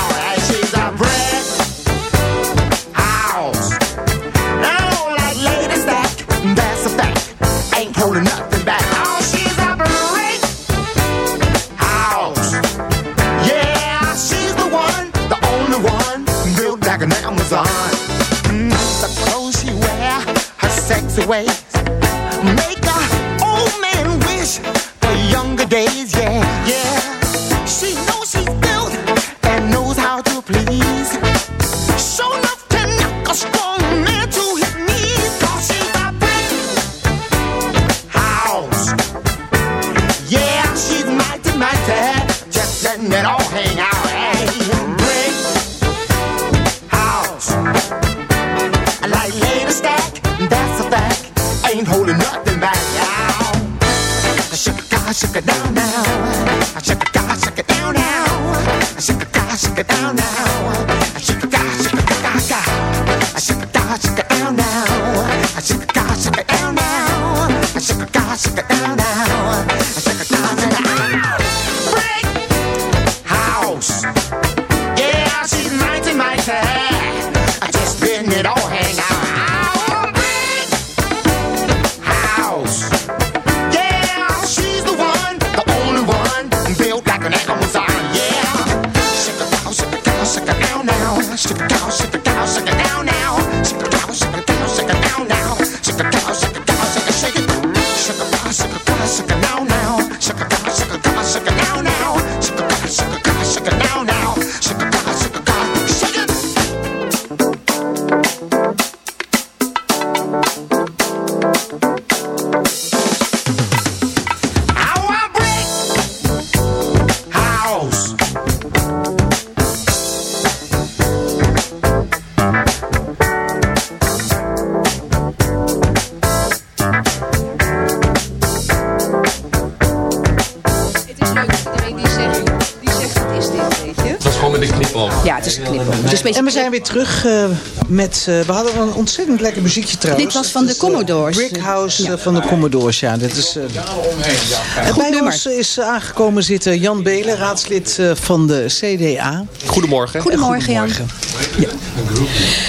En we zijn weer terug eh, met... eh, we hadden een ontzettend lekker muziekje trouwens. Dit was van de eh, Commodores. Brick House eh, van de Commodores, ja. Dit is, en bij nummer. ons is aangekomen zitten Jan Belen, raadslid eh, van de CDA. Goedemorgen. Goedemorgen, Jan.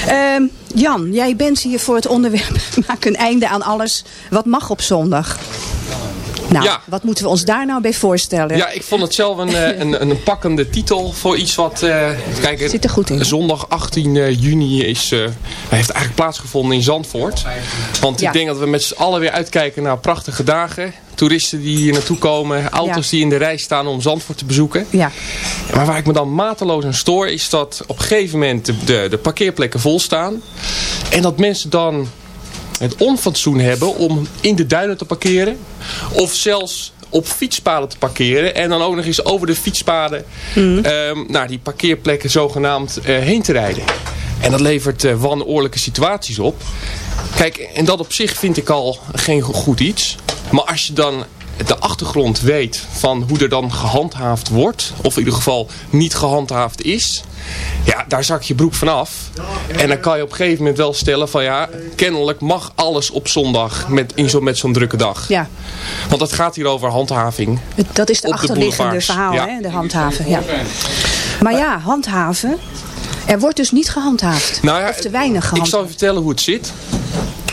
Ehm, Jan, jij bent hier voor het onderwerp <laughs> Maak een einde aan alles wat mag op zondag. Nou, Ja. wat moeten we ons daar nou bij voorstellen? Ja, ik vond het zelf een, eh, een, een pakkende titel voor iets wat... eh kijk, Zit er goed in. Zondag 18 eh, juni is, heeft eigenlijk plaatsgevonden in Zandvoort. Want Ja. ik denk dat we met z'n allen weer uitkijken naar prachtige dagen. Toeristen die hier naartoe komen. Auto's Ja. die in de rij staan om Zandvoort te bezoeken. Ja. Maar waar ik me dan mateloos aan stoor is dat op een gegeven moment de, de, de parkeerplekken vol staan. En dat mensen dan het onfatsoen hebben om in de duinen te parkeren. Of zelfs op fietspaden te parkeren. En dan ook nog eens over de fietspaden ehm, naar die parkeerplekken zogenaamd eh, heen te rijden. En dat levert eh wanoorlijke situaties op. Kijk, en dat op zich vind ik al geen goed iets. Maar als je dan de achtergrond weet van hoe er dan gehandhaafd wordt. Of in ieder geval niet gehandhaafd is. Ja, daar zak je broek vanaf. En dan kan je op een gegeven moment wel stellen van ja, kennelijk mag alles op zondag met, in zo, met zo'n drukke dag. Ja, Want het gaat hier over handhaving. dat is de achterliggende verhaal, ja. hè? de handhaven. Ja. Maar ja, handhaven. Er wordt dus niet gehandhaafd. Nou ja, of te weinig Ik zal gehandhaafd. je vertellen hoe het zit.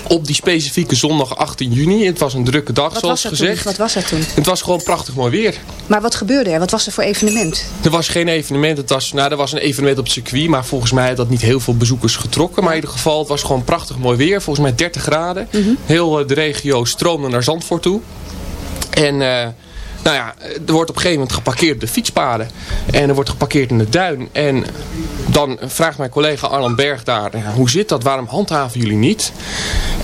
Op die specifieke zondag 18 juni. Het was een drukke dag Wat zoals toen? gezegd. Wat was er toen? Het was gewoon prachtig mooi weer. Maar wat gebeurde er? Wat was er voor evenement? Er was geen evenement. Het was, nou, er was een evenement op het circuit. Maar volgens mij had dat niet heel veel bezoekers getrokken. Maar in ieder geval, het was gewoon prachtig mooi weer. Volgens mij 30 graden. Mhm. Heel eh, de regio stroomde naar Zandvoort toe. En eh, nou ja, er wordt op een gegeven moment geparkeerd op de fietspaden. En er wordt geparkeerd in de duin. En dan vraagt mijn collega Arlan Berg daar, ja, hoe zit dat? Waarom handhaven jullie niet?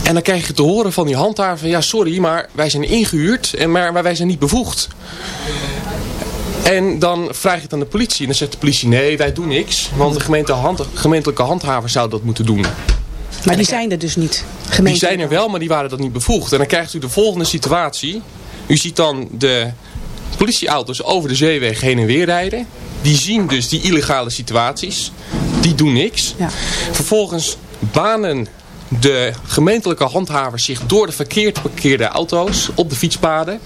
En dan krijg je te horen van die handhaver, ja sorry, maar wij zijn ingehuurd, en maar, wij zijn niet bevoegd. En dan vraag je het aan de politie. En dan zegt de politie, nee, wij doen niks. Want de gemeente hand, gemeentelijke handhaver zou dat moeten doen. Maar die zijn er dus niet. Die Gemeente. zijn er wel, maar die waren dat niet bevoegd. En dan krijgt u de volgende situatie. U ziet dan de politieauto's over de zeeweg heen en weer rijden. Die zien dus die illegale situaties. Die doen niks. Ja. Vervolgens banen de gemeentelijke handhavers zich door de verkeerd geparkeerde auto's op de fietspaden.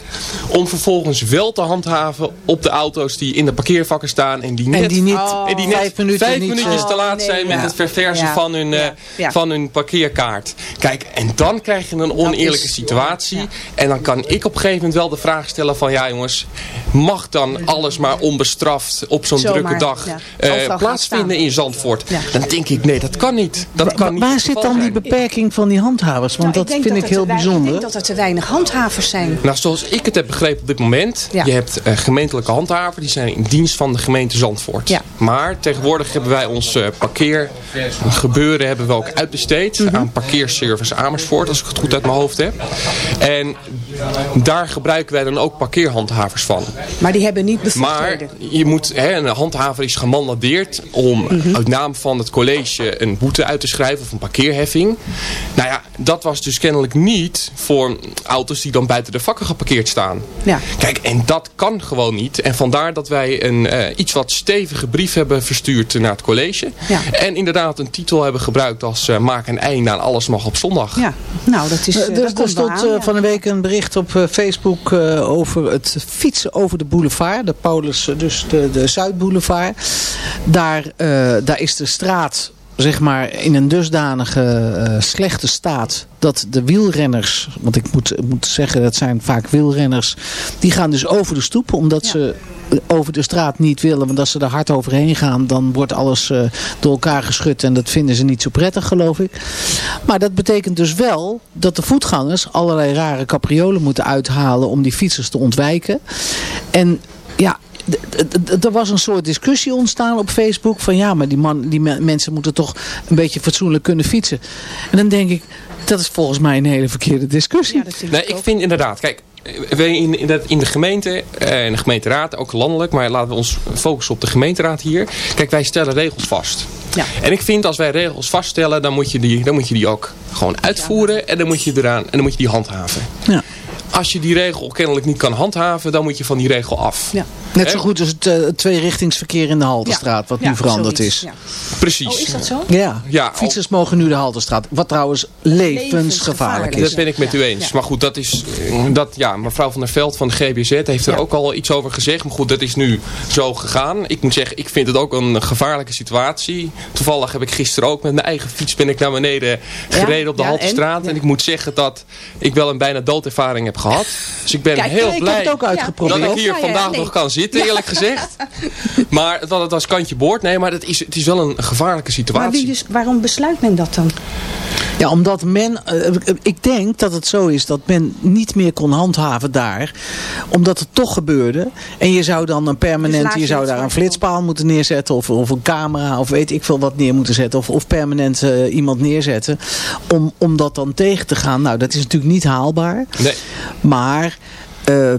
Om vervolgens wel te handhaven op de auto's die in de parkeervakken staan. En die net, die niet en die net vijf minuten vijf niet, minuutjes eh, te laat nee, zijn met ja. het verversen Ja. van, hun, eh, Ja. Van hun parkeerkaart. Kijk, en dan krijg je een oneerlijke is- situatie. En dan kan ik op een gegeven moment wel de vraag stellen van... ja jongens, mag dan alles maar onbestraft op zo'n drukke dag eh, plaatsvinden in Zandvoort? Dan denk ik, nee, dat kan niet. Dat kan niet waar zit dan die. Beperking van die handhavers? Want Nou, dat vind ik heel bijzonder. Ik denk dat er te weinig handhavers zijn. Nou, zoals ik het heb begrepen op dit moment. Ja. Je hebt eh, gemeentelijke handhaver. Die zijn in dienst van de gemeente Zandvoort. Ja. Maar tegenwoordig hebben wij ons eh, parkeergebeuren hebben we ook uitbesteed. Mhm. Aan parkeerservice Amersfoort. Als ik het goed uit mijn hoofd heb. En daar gebruiken wij dan ook parkeerhandhavers van. Maar die hebben niet Maar bevoegdheden. je moet, hè, een handhaver is gemandateerd om Mhm. uit naam van het college een boete uit te schrijven of een parkeerheffing. Nou ja, dat was dus kennelijk niet voor auto's die dan buiten de vakken geparkeerd staan. Ja. Kijk, en dat kan gewoon niet. En vandaar dat wij een eh, iets wat stevige brief hebben verstuurd naar het college. Ja. En inderdaad een titel hebben gebruikt als eh, maak een einde aan alles mag op zondag. Ja, nou dat is... Eh, er dat er stond aan, ja. van de week een bericht op eh, Facebook eh, over het fietsen over de boulevard. De Paulus, dus de, de Zuidboulevard. Daar, eh, daar is de straat zeg maar in een dusdanige eh, slechte staat dat de wielrenners, want ik moet, moet zeggen dat zijn vaak wielrenners, die gaan dus over de stoep omdat ze over de straat niet willen. Want als ze er hard overheen gaan, dan wordt alles eh, door elkaar geschud. En dat vinden ze niet zo prettig, geloof ik. Maar dat betekent dus wel dat de voetgangers allerlei rare capriolen moeten uithalen om die fietsers te ontwijken. En ja, er was een soort discussie ontstaan op Facebook. Van ja, maar die, man, die me- mensen moeten toch een beetje fatsoenlijk kunnen fietsen. En dan denk ik, dat is volgens mij een hele verkeerde discussie. Nee, ik vind inderdaad, kijk, wij in, in, de, in de gemeente, eh, in de gemeenteraad, ook landelijk, maar laten we ons focussen op de gemeenteraad hier. Kijk, wij stellen regels vast. Ja. En ik vind als wij regels vaststellen, dan moet je die, dan moet je die ook gewoon uitvoeren en dan moet je eraan en dan moet je die handhaven. Ja. Als je die regel kennelijk niet kan handhaven, dan moet je van die regel af. Ja. Net zo goed als het eh, tweerichtingsverkeer in de Haltestraat, wat nu veranderd zoiets, is. ja. Precies. Oh, is dat zo? Ja, Ja, fietsers mogen nu de Haltestraat. Wat trouwens levensgevaarlijk is. Dat ben ik met u eens. Maar goed, dat is, dat, ja, mevrouw van der Veld van de GBZ heeft er ook al iets over gezegd. Maar goed, dat is nu zo gegaan. Ik moet zeggen, ik vind het ook een gevaarlijke situatie. Toevallig heb ik gisteren ook met mijn eigen fiets ben ik naar beneden gereden op de ja, Haltestraat. En? ik moet zeggen dat ik wel een bijna doodervaring heb gehad. Dus ik ben Kijk, heel ik heb blij het ook uitgeprobeerd. dat ik hier vandaag nee. nog kan zitten, eerlijk gezegd. <laughs> Maar het, het was kantje boord. Nee, maar het is, het is wel een gevaarlijke situatie. Maar wie dus, waarom besluit men dat dan? Ja, omdat men, eh, ik denk dat het zo is dat men niet meer kon handhaven daar. Omdat het toch gebeurde. En je zou dan een Dus permanent, je je zou daar een flitspaal moeten neerzetten. Of, of een camera, of weet ik veel wat neer moeten zetten. Of, of permanent eh, iemand neerzetten. Om, om dat dan tegen te gaan. Nou, dat is natuurlijk niet haalbaar. Nee. Maar eh,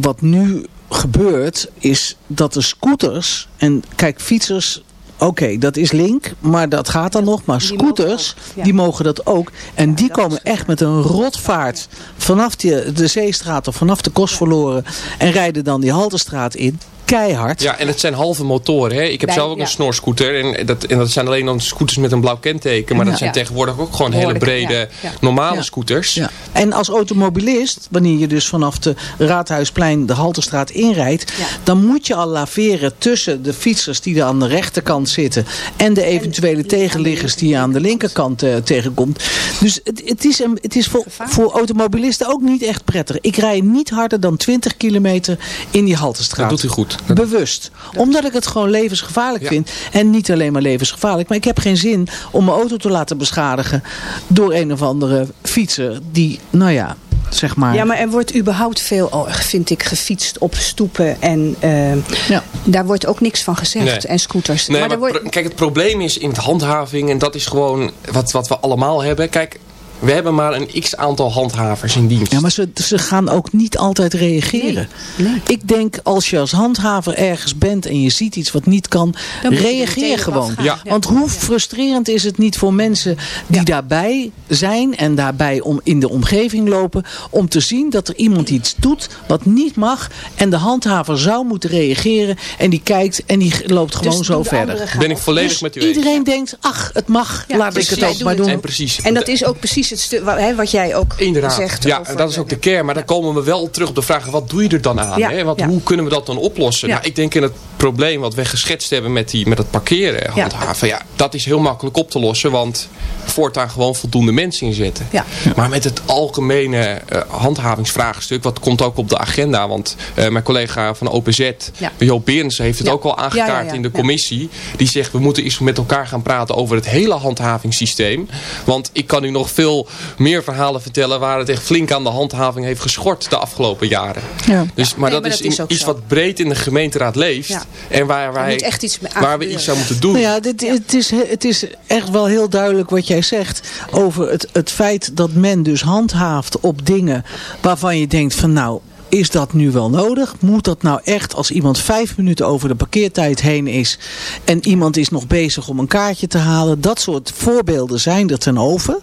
wat nu gebeurt is dat de scooters... En kijk, fietsers... Oké, dat is link, maar dat gaat dan nog. Maar Die scooters, mogen ook, ja. die mogen dat ook. En die is komen echt met een rotvaart vanaf die, de Zeestraat of vanaf de Kostverloren. En rijden dan die Haltestraat in. Keihard. Ja, en het zijn halve motoren. Hè? Ik heb Bij- zelf ook ja. een snorscooter. En dat, en dat zijn alleen dan scooters met een blauw kenteken. Maar dat zijn Ja. tegenwoordig ook gewoon hele brede, ja. Ja. normale Ja. scooters. Ja. En als automobilist, wanneer je dus vanaf de Raadhuisplein de Halterstraat inrijdt, Ja. dan moet je al laveren tussen de fietsers die er aan de rechterkant zitten en de eventuele tegenliggers die je aan de linkerkant eh, tegenkomt. Dus het, het is, een, het is voor, voor automobilisten ook niet echt prettig. Ik rij niet harder dan 20 kilometer in die Halterstraat. Dat doet u goed. Bewust. Omdat ik het gewoon levensgevaarlijk Ja. vind. En niet alleen maar levensgevaarlijk. Maar ik heb geen zin om mijn auto te laten beschadigen. Door een of andere fietser. Die, nou ja, zeg maar. Ja, maar er wordt überhaupt veel, oh, vind ik, gefietst op stoepen. En eh, Ja. daar wordt ook niks van gezegd. Nee. En scooters. Nee, maar maar wordt, pro- kijk, het probleem is in het handhaving. En dat is gewoon wat, wat we allemaal hebben. Kijk, we hebben maar een x-aantal handhavers in dienst. Ja, maar ze, ze gaan ook niet altijd reageren. Nee, nee. Ik denk, als je als handhaver ergens bent en je ziet iets wat niet kan, Dan er reageer gewoon. Ja. Want hoe frustrerend is het niet voor mensen die daarbij zijn en daarbij om, in de omgeving lopen, om te zien dat er iemand iets doet wat niet mag en de handhaver zou moeten reageren en die kijkt en die loopt gewoon Dus zo verder. ben ik volledig Dus met u eens. iedereen denkt, ach, het mag, Ja, laat ik het ook maar doen. En precies. En dat is ook precies het stuk wat jij ook Inderdaad. zegt. Ja, over, en dat is ook de kern. Maar dan komen we wel terug op de vraag, wat doe je er dan aan? Hè? Want hoe kunnen we dat dan oplossen? Ja. Nou, ik denk in het probleem wat we geschetst hebben met, die, met het parkeren handhaven. Ja. dat is heel makkelijk op te lossen. Want voortaan gewoon voldoende mensen inzetten. Ja. Maar met het algemene eh, handhavingsvraagstuk, wat komt ook op de agenda. Want eh, mijn collega van OPZ, Ja. Joop Berends, heeft het ook al aangekaart in de commissie. Die zegt, we moeten eens met elkaar gaan praten over het hele handhavingssysteem. Want ik kan u nog veel meer verhalen vertellen waar het echt flink aan de handhaving heeft geschort de afgelopen jaren. Ja. Dus, maar Nee, dat maar is, dat is in- ook iets zo. wat breed in de gemeenteraad leeft. Ja. En waar, wij, moet echt iets mee waar we iets aan moeten doen. Nou ja, dit, Het, is, het is echt wel heel duidelijk wat jij zegt over het, het feit dat men dus handhaaft op dingen waarvan je denkt van nou, is dat nu wel nodig? Moet dat nou echt als iemand vijf minuten over de parkeertijd heen is en iemand is nog bezig om een kaartje te halen? Dat soort voorbeelden zijn er ten over.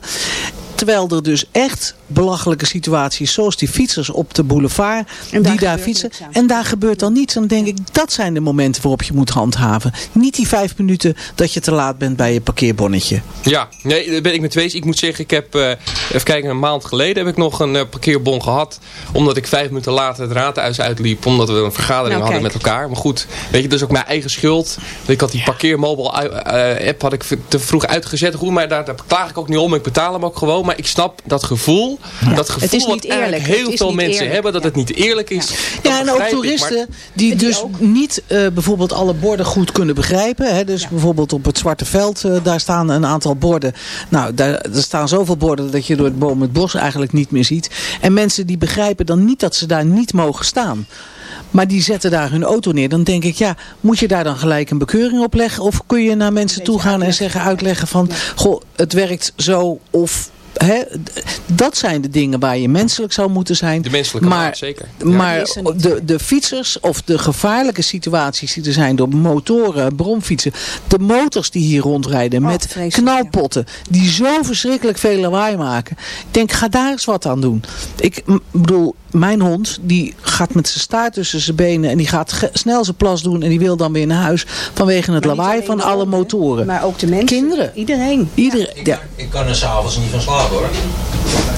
Terwijl er dus echt belachelijke situaties, zoals die fietsers op de boulevard, En daar die daar gebeurt fietsen. En daar gebeurt dan niets. Dan denk ik, dat zijn de momenten waarop je moet handhaven. Niet die vijf minuten dat je te laat bent bij je parkeerbonnetje. Ja, nee, daar ben ik met wees. Ik moet zeggen, ik heb, eh, even kijken, een maand geleden heb ik nog een eh, parkeerbon gehad. Omdat ik vijf minuten later het raadhuis uitliep. Omdat we een vergadering Nou, hadden kijk. met elkaar. Maar goed, weet je, dat is ook mijn eigen schuld. Ik had die parkeermobile eh, app had ik te vroeg uitgezet. Goed, maar daar, daar klaag ik ook niet om. Ik betaal hem ook gewoon. maar ik snap dat gevoel. Dat gevoel Het is wat niet eerlijk. eigenlijk Het heel veel mensen eerlijk. hebben. Dat het niet eerlijk is. Ja, en ook ik, toeristen maar- die dus niet eh, bijvoorbeeld alle borden goed kunnen begrijpen. Hè? Dus bijvoorbeeld op het Zwarte Veld, eh, daar staan een aantal borden. Nou, daar, er staan zoveel borden dat je door het boom het bos eigenlijk niet meer ziet. En mensen die begrijpen dan niet dat ze daar niet mogen staan. Maar die zetten daar hun auto neer. Dan denk ik, ja, moet je daar dan gelijk een bekeuring op leggen? Of kun je naar mensen toe gaan en zeggen, uitleggen van... Goh, het werkt zo of... Dat zijn de dingen waar je menselijk zou moeten zijn. De menselijke maar, maat, zeker. Maar de, de fietsers of de gevaarlijke situaties die er zijn door motoren, bromfietsen. De motors die hier rondrijden met knalpotten. Die zo verschrikkelijk veel lawaai maken. Ik denk, ga daar eens wat aan doen. Ik bedoel, mijn hond die gaat met zijn staart tussen zijn benen. En die gaat snel zijn plas doen. En die wil dan weer naar huis. Vanwege het lawaai van alle honden, motoren. Maar ook de mensen. Kinderen. Iedereen. Iedereen. Ja. Ik kan er s'avonds niet van slapen hoor.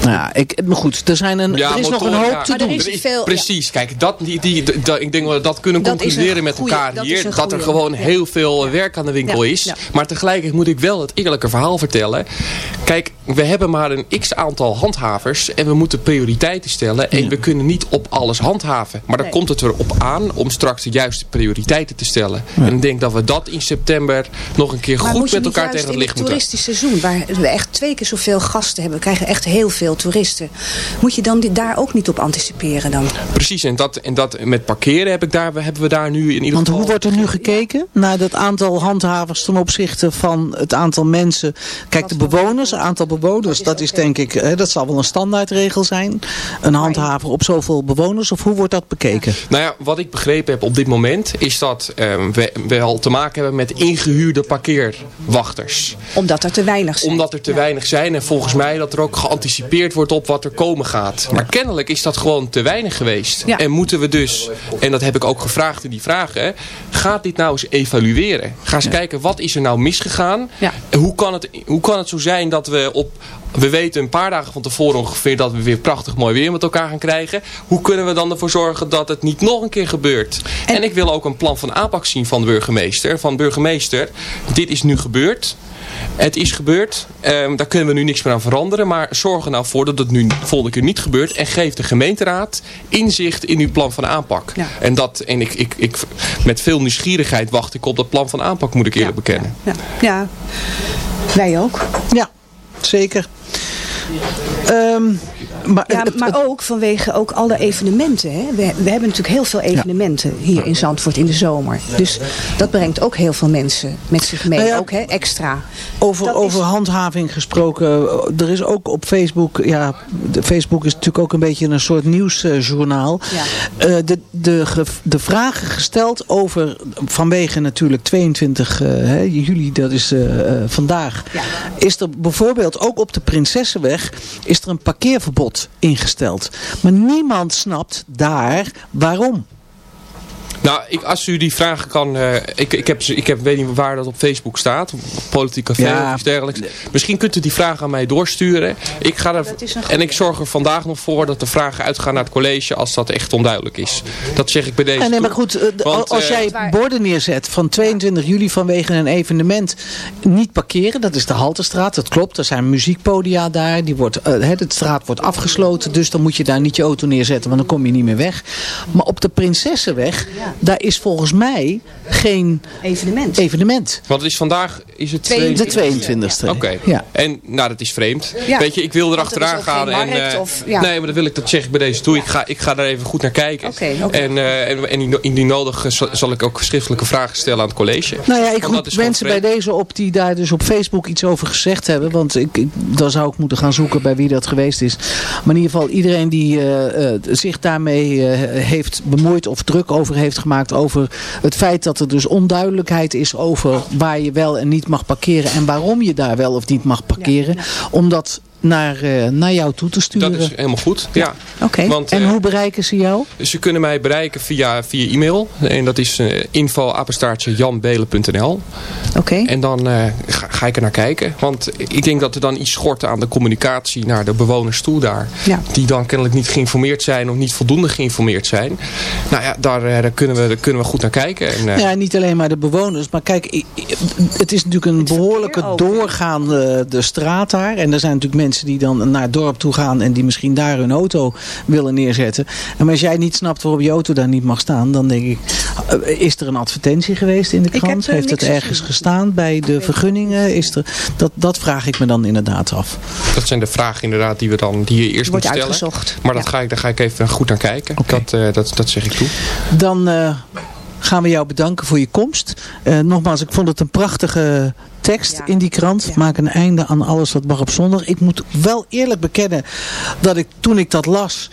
Nou ja, ik, maar goed, er, zijn een, er is nog een hoop ja. te doen. Precies, kijk, dat, die, die, dat- ik denk wel dat dat kunnen Dat is concluderen met goeie- elkaar dat hier. Dat er gewoon ja. heel veel werk aan de winkel Ja, is. ja. Maar tegelijkertijd moet ik wel het eerlijke verhaal vertellen. Kijk, we hebben maar een x aantal handhavers. En we moeten prioriteiten stellen. En we kunnen niet op alles handhaven. Maar dan Nee. komt het erop aan om straks de juiste prioriteiten te stellen. En ik denk dat we dat in september nog een keer Maar goed met elkaar tegen het licht in het moeten. toeristisch seizoen, waar we echt twee keer zoveel gasten hebben, we krijgen echt heel veel toeristen. Moet je dan dit daar ook niet op anticiperen dan? Precies, en dat, en dat met parkeren heb ik daar, hebben we daar nu in ieder Want geval... hoe wordt er nu gekeken naar dat aantal handhavers ten opzichte van het aantal mensen? Kijk, de bewoners, het aantal bewoners, dat is denk ik, hè, dat zal wel een standaardregel zijn. Een handhaver op zoveel bewoners, of hoe wordt dat bekeken? Nou ja, wat ik begrepen heb op dit moment is dat eh, we, we al te maken hebben met ingehuurde parkeerwachters. Omdat er te weinig zijn. Omdat er te weinig zijn en volgens mij dat er ook geanticipeerd wordt op wat er komen gaat. Maar kennelijk is dat gewoon te weinig geweest. Ja. En moeten we dus, en dat heb ik ook gevraagd in die vragen, gaat dit nou eens evalueren? Ga eens kijken, wat is er nou misgegaan? En hoe kan, het, hoe kan het zo zijn dat we op... We weten een paar dagen van tevoren ongeveer dat we weer prachtig mooi weer met elkaar gaan krijgen. Hoe kunnen we dan ervoor zorgen dat het niet nog een keer gebeurt? En, ik wil ook een plan van aanpak zien van de burgemeester. Van burgemeester, dit is nu gebeurd. Het is gebeurd. Ehm, daar kunnen we nu niks meer aan veranderen. Maar zorg er nou voor dat het nu de volgende keer niet gebeurt. En geef de gemeenteraad inzicht in uw plan van aanpak. En, dat, en ik, ik, ik, met veel nieuwsgierigheid wacht ik op dat plan van aanpak, moet ik eerlijk bekennen. Ja. ja, wij ook. Ja, zeker. Ehm, maar, Ja, maar ook vanwege ook alle evenementen. Hè. We, we hebben natuurlijk heel veel evenementen hier in Zandvoort in de zomer. Dus dat brengt ook heel veel mensen met zich mee. Nou ja, ook hè, extra. Over, over handhaving gesproken, eh, er is ook op Facebook, ja, Facebook is natuurlijk ook een beetje een soort nieuwsjournaal. Eh, de, de, de vragen gesteld over, vanwege natuurlijk 22 eh, juli, dat is vandaag, is er bijvoorbeeld ook op de Prinsessenweg, is er een parkeerverbod ingesteld. Maar niemand snapt daar waarom. Nou, ik, als u die vragen kan... eh, ik, ik, heb, ik heb, weet niet waar dat op Facebook staat. Politiek Café Ja. of iets dergelijks. Misschien kunt u die vragen aan mij doorsturen. Ik ga er, en ik zorg er vandaag nog voor dat de vragen uitgaan naar het college... als dat echt onduidelijk is. Dat zeg ik bij deze nee, maar goed, eh, Want, als eh, jij borden neerzet van 22 juli vanwege een evenement niet parkeren, dat is de Haltestraat, dat klopt. Er zijn muziekpodia daar, die wordt, hè, de straat wordt afgesloten, dus dan moet je daar niet je auto neerzetten, want dan kom je niet meer weg. Maar op de Prinsessenweg, daar is volgens mij geen evenement. evenement. Want het is vandaag is het De 22e. 22e. Oké. Ja. En nou, dat is vreemd. Ja. Weet je, ik wil er ook gaan. geen En, eh, of- ja. Nee, maar dat wil ik, dat zeg ik bij deze toe. Ik ga, ik ga daar even goed naar kijken. Oké, oké. En, eh, en, en indien- indien nodig eh, zal, zal ik ook schriftelijke vragen stellen aan het college. Nou ja, ik roep mensen bij deze op die daar dus op Facebook iets over gezegd hebben. Want ik, ik, dan zou ik moeten gaan zoeken bij wie dat geweest is. Maar in ieder geval iedereen die zich daarmee heeft bemoeid of druk over heeft gemaakt. Over het feit dat er dus onduidelijkheid is over waar je wel en niet mag parkeren. En waarom je daar wel of niet mag parkeren. Om dat naar, eh, naar jou toe te sturen. Dat is helemaal goed. Ja. Oké. Want, En eh, hoe bereiken ze jou? Ze kunnen mij bereiken via, via e-mail. En dat is uh, info-janbelen.nl Oké. En dan uh, ga, ga, ik er naar kijken. Want ik denk dat er dan iets schort aan de communicatie naar de bewoners toe daar. Ja. Die dan kennelijk niet geïnformeerd zijn of niet voldoende geïnformeerd zijn. Nou ja, daar, uh, daar, kunnen, we, daar kunnen we goed naar kijken. En, uh, ja, niet alleen maar de bewoners. Maar kijk, het is natuurlijk een behoorlijke doorgaande de straat daar. En er zijn natuurlijk mensen die dan naar het dorp toe gaan en die misschien daar hun auto willen neerzetten. En als jij niet snapt waarom je auto daar niet mag staan, dan denk ik, is er een advertentie geweest in de krant? Heeft het ergens gezien. gestaan bij de vergunningen? Is er, dat, dat vraag ik me dan inderdaad af. Dat zijn de vragen inderdaad die, we dan, die je eerst Wordt moet stellen. uitgezocht. Maar dat ga ik, daar ga ik even goed naar kijken. Okay. Dat, uh, dat, dat zeg ik toe. Dan uh, gaan we jou bedanken voor je komst. Uh, nogmaals, ik vond het een prachtige tekst ja. in die krant. Ja. Maak een einde aan alles wat mag op zondag. Ik moet wel eerlijk bekennen dat ik toen ik dat las...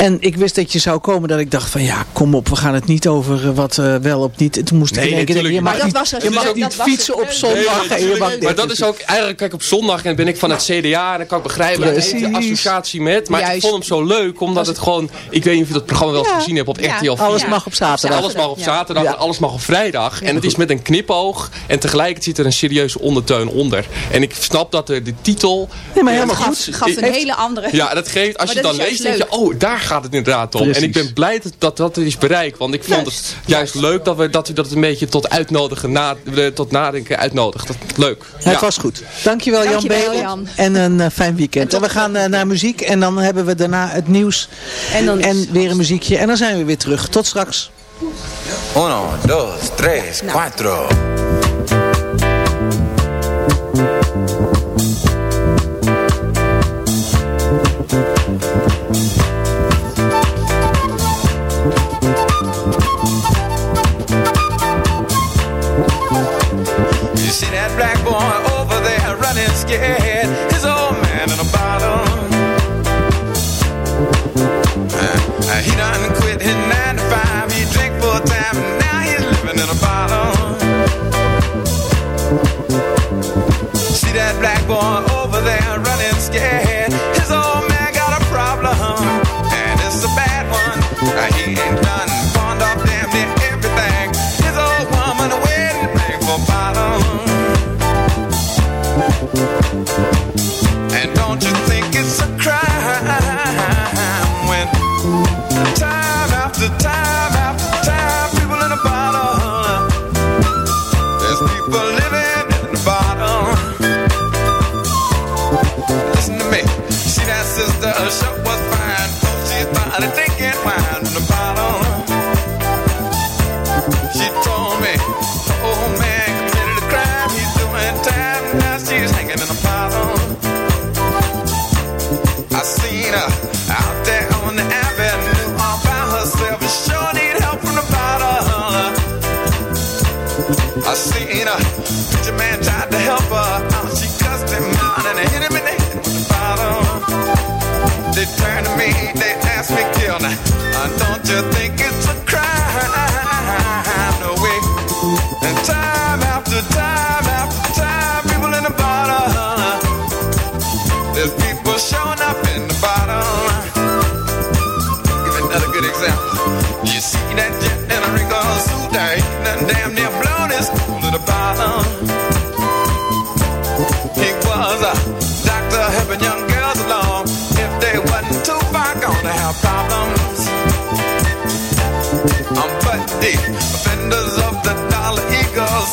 En ik wist dat je zou komen dat ik dacht van ja, kom op, we gaan het niet over wat uh, wel of niet. Toen moest ik nee, denken, je mag niet, was je mag niet fietsen op zondag. Nee, en je mag maar dat is ook, eigenlijk kijk op zondag en ben ik van het CDA en dan kan ik begrijpen dat de associatie met. Maar Juist. ik vond hem zo leuk, omdat het gewoon, ik weet niet of je dat programma wel eens ja. gezien hebt op RTL 4. Alles mag op zaterdag. Alles mag op zaterdag en alles mag op vrijdag. En het is met een knipoog en tegelijkertijd zit er een serieuze ondertoon onder. En ik snap dat de, de titel... Nee, maar helemaal goed. Het gaf een hele andere... Ja, dat geeft, als je dan leest, denk je, oh, daar gaat het inderdaad om. Precies. En ik ben blij dat dat, dat is bereikt. Want ik vond juist, het juist leuk dat we dat, we dat een beetje tot uitnodigen, na, tot nadenken uitnodigt. Dat, leuk. Het ja. was goed. Dankjewel, Dankjewel Jan Belen. Jan. En een uh, fijn weekend. En, we gaan uh, naar muziek en dan hebben we daarna het nieuws. En, dan en weer een muziekje. En dan zijn we weer terug. Tot straks. Uno, dos, tres, Nou. cuatro.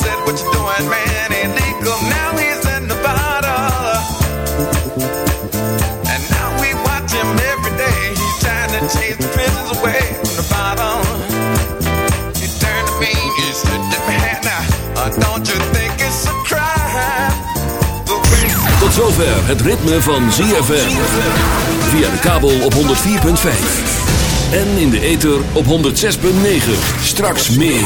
Said, What you doing, man? Illegal. Now he's in the bottle. And now we watch him every day. He's trying to chase the prisons away from the bottom. He turned to me, he said, "Let me have now. Uh, don't you think it's a crime? Tot zover het ritme van ZFM. Via de kabel op 104.5. En in de ether op 106.9. Straks meer.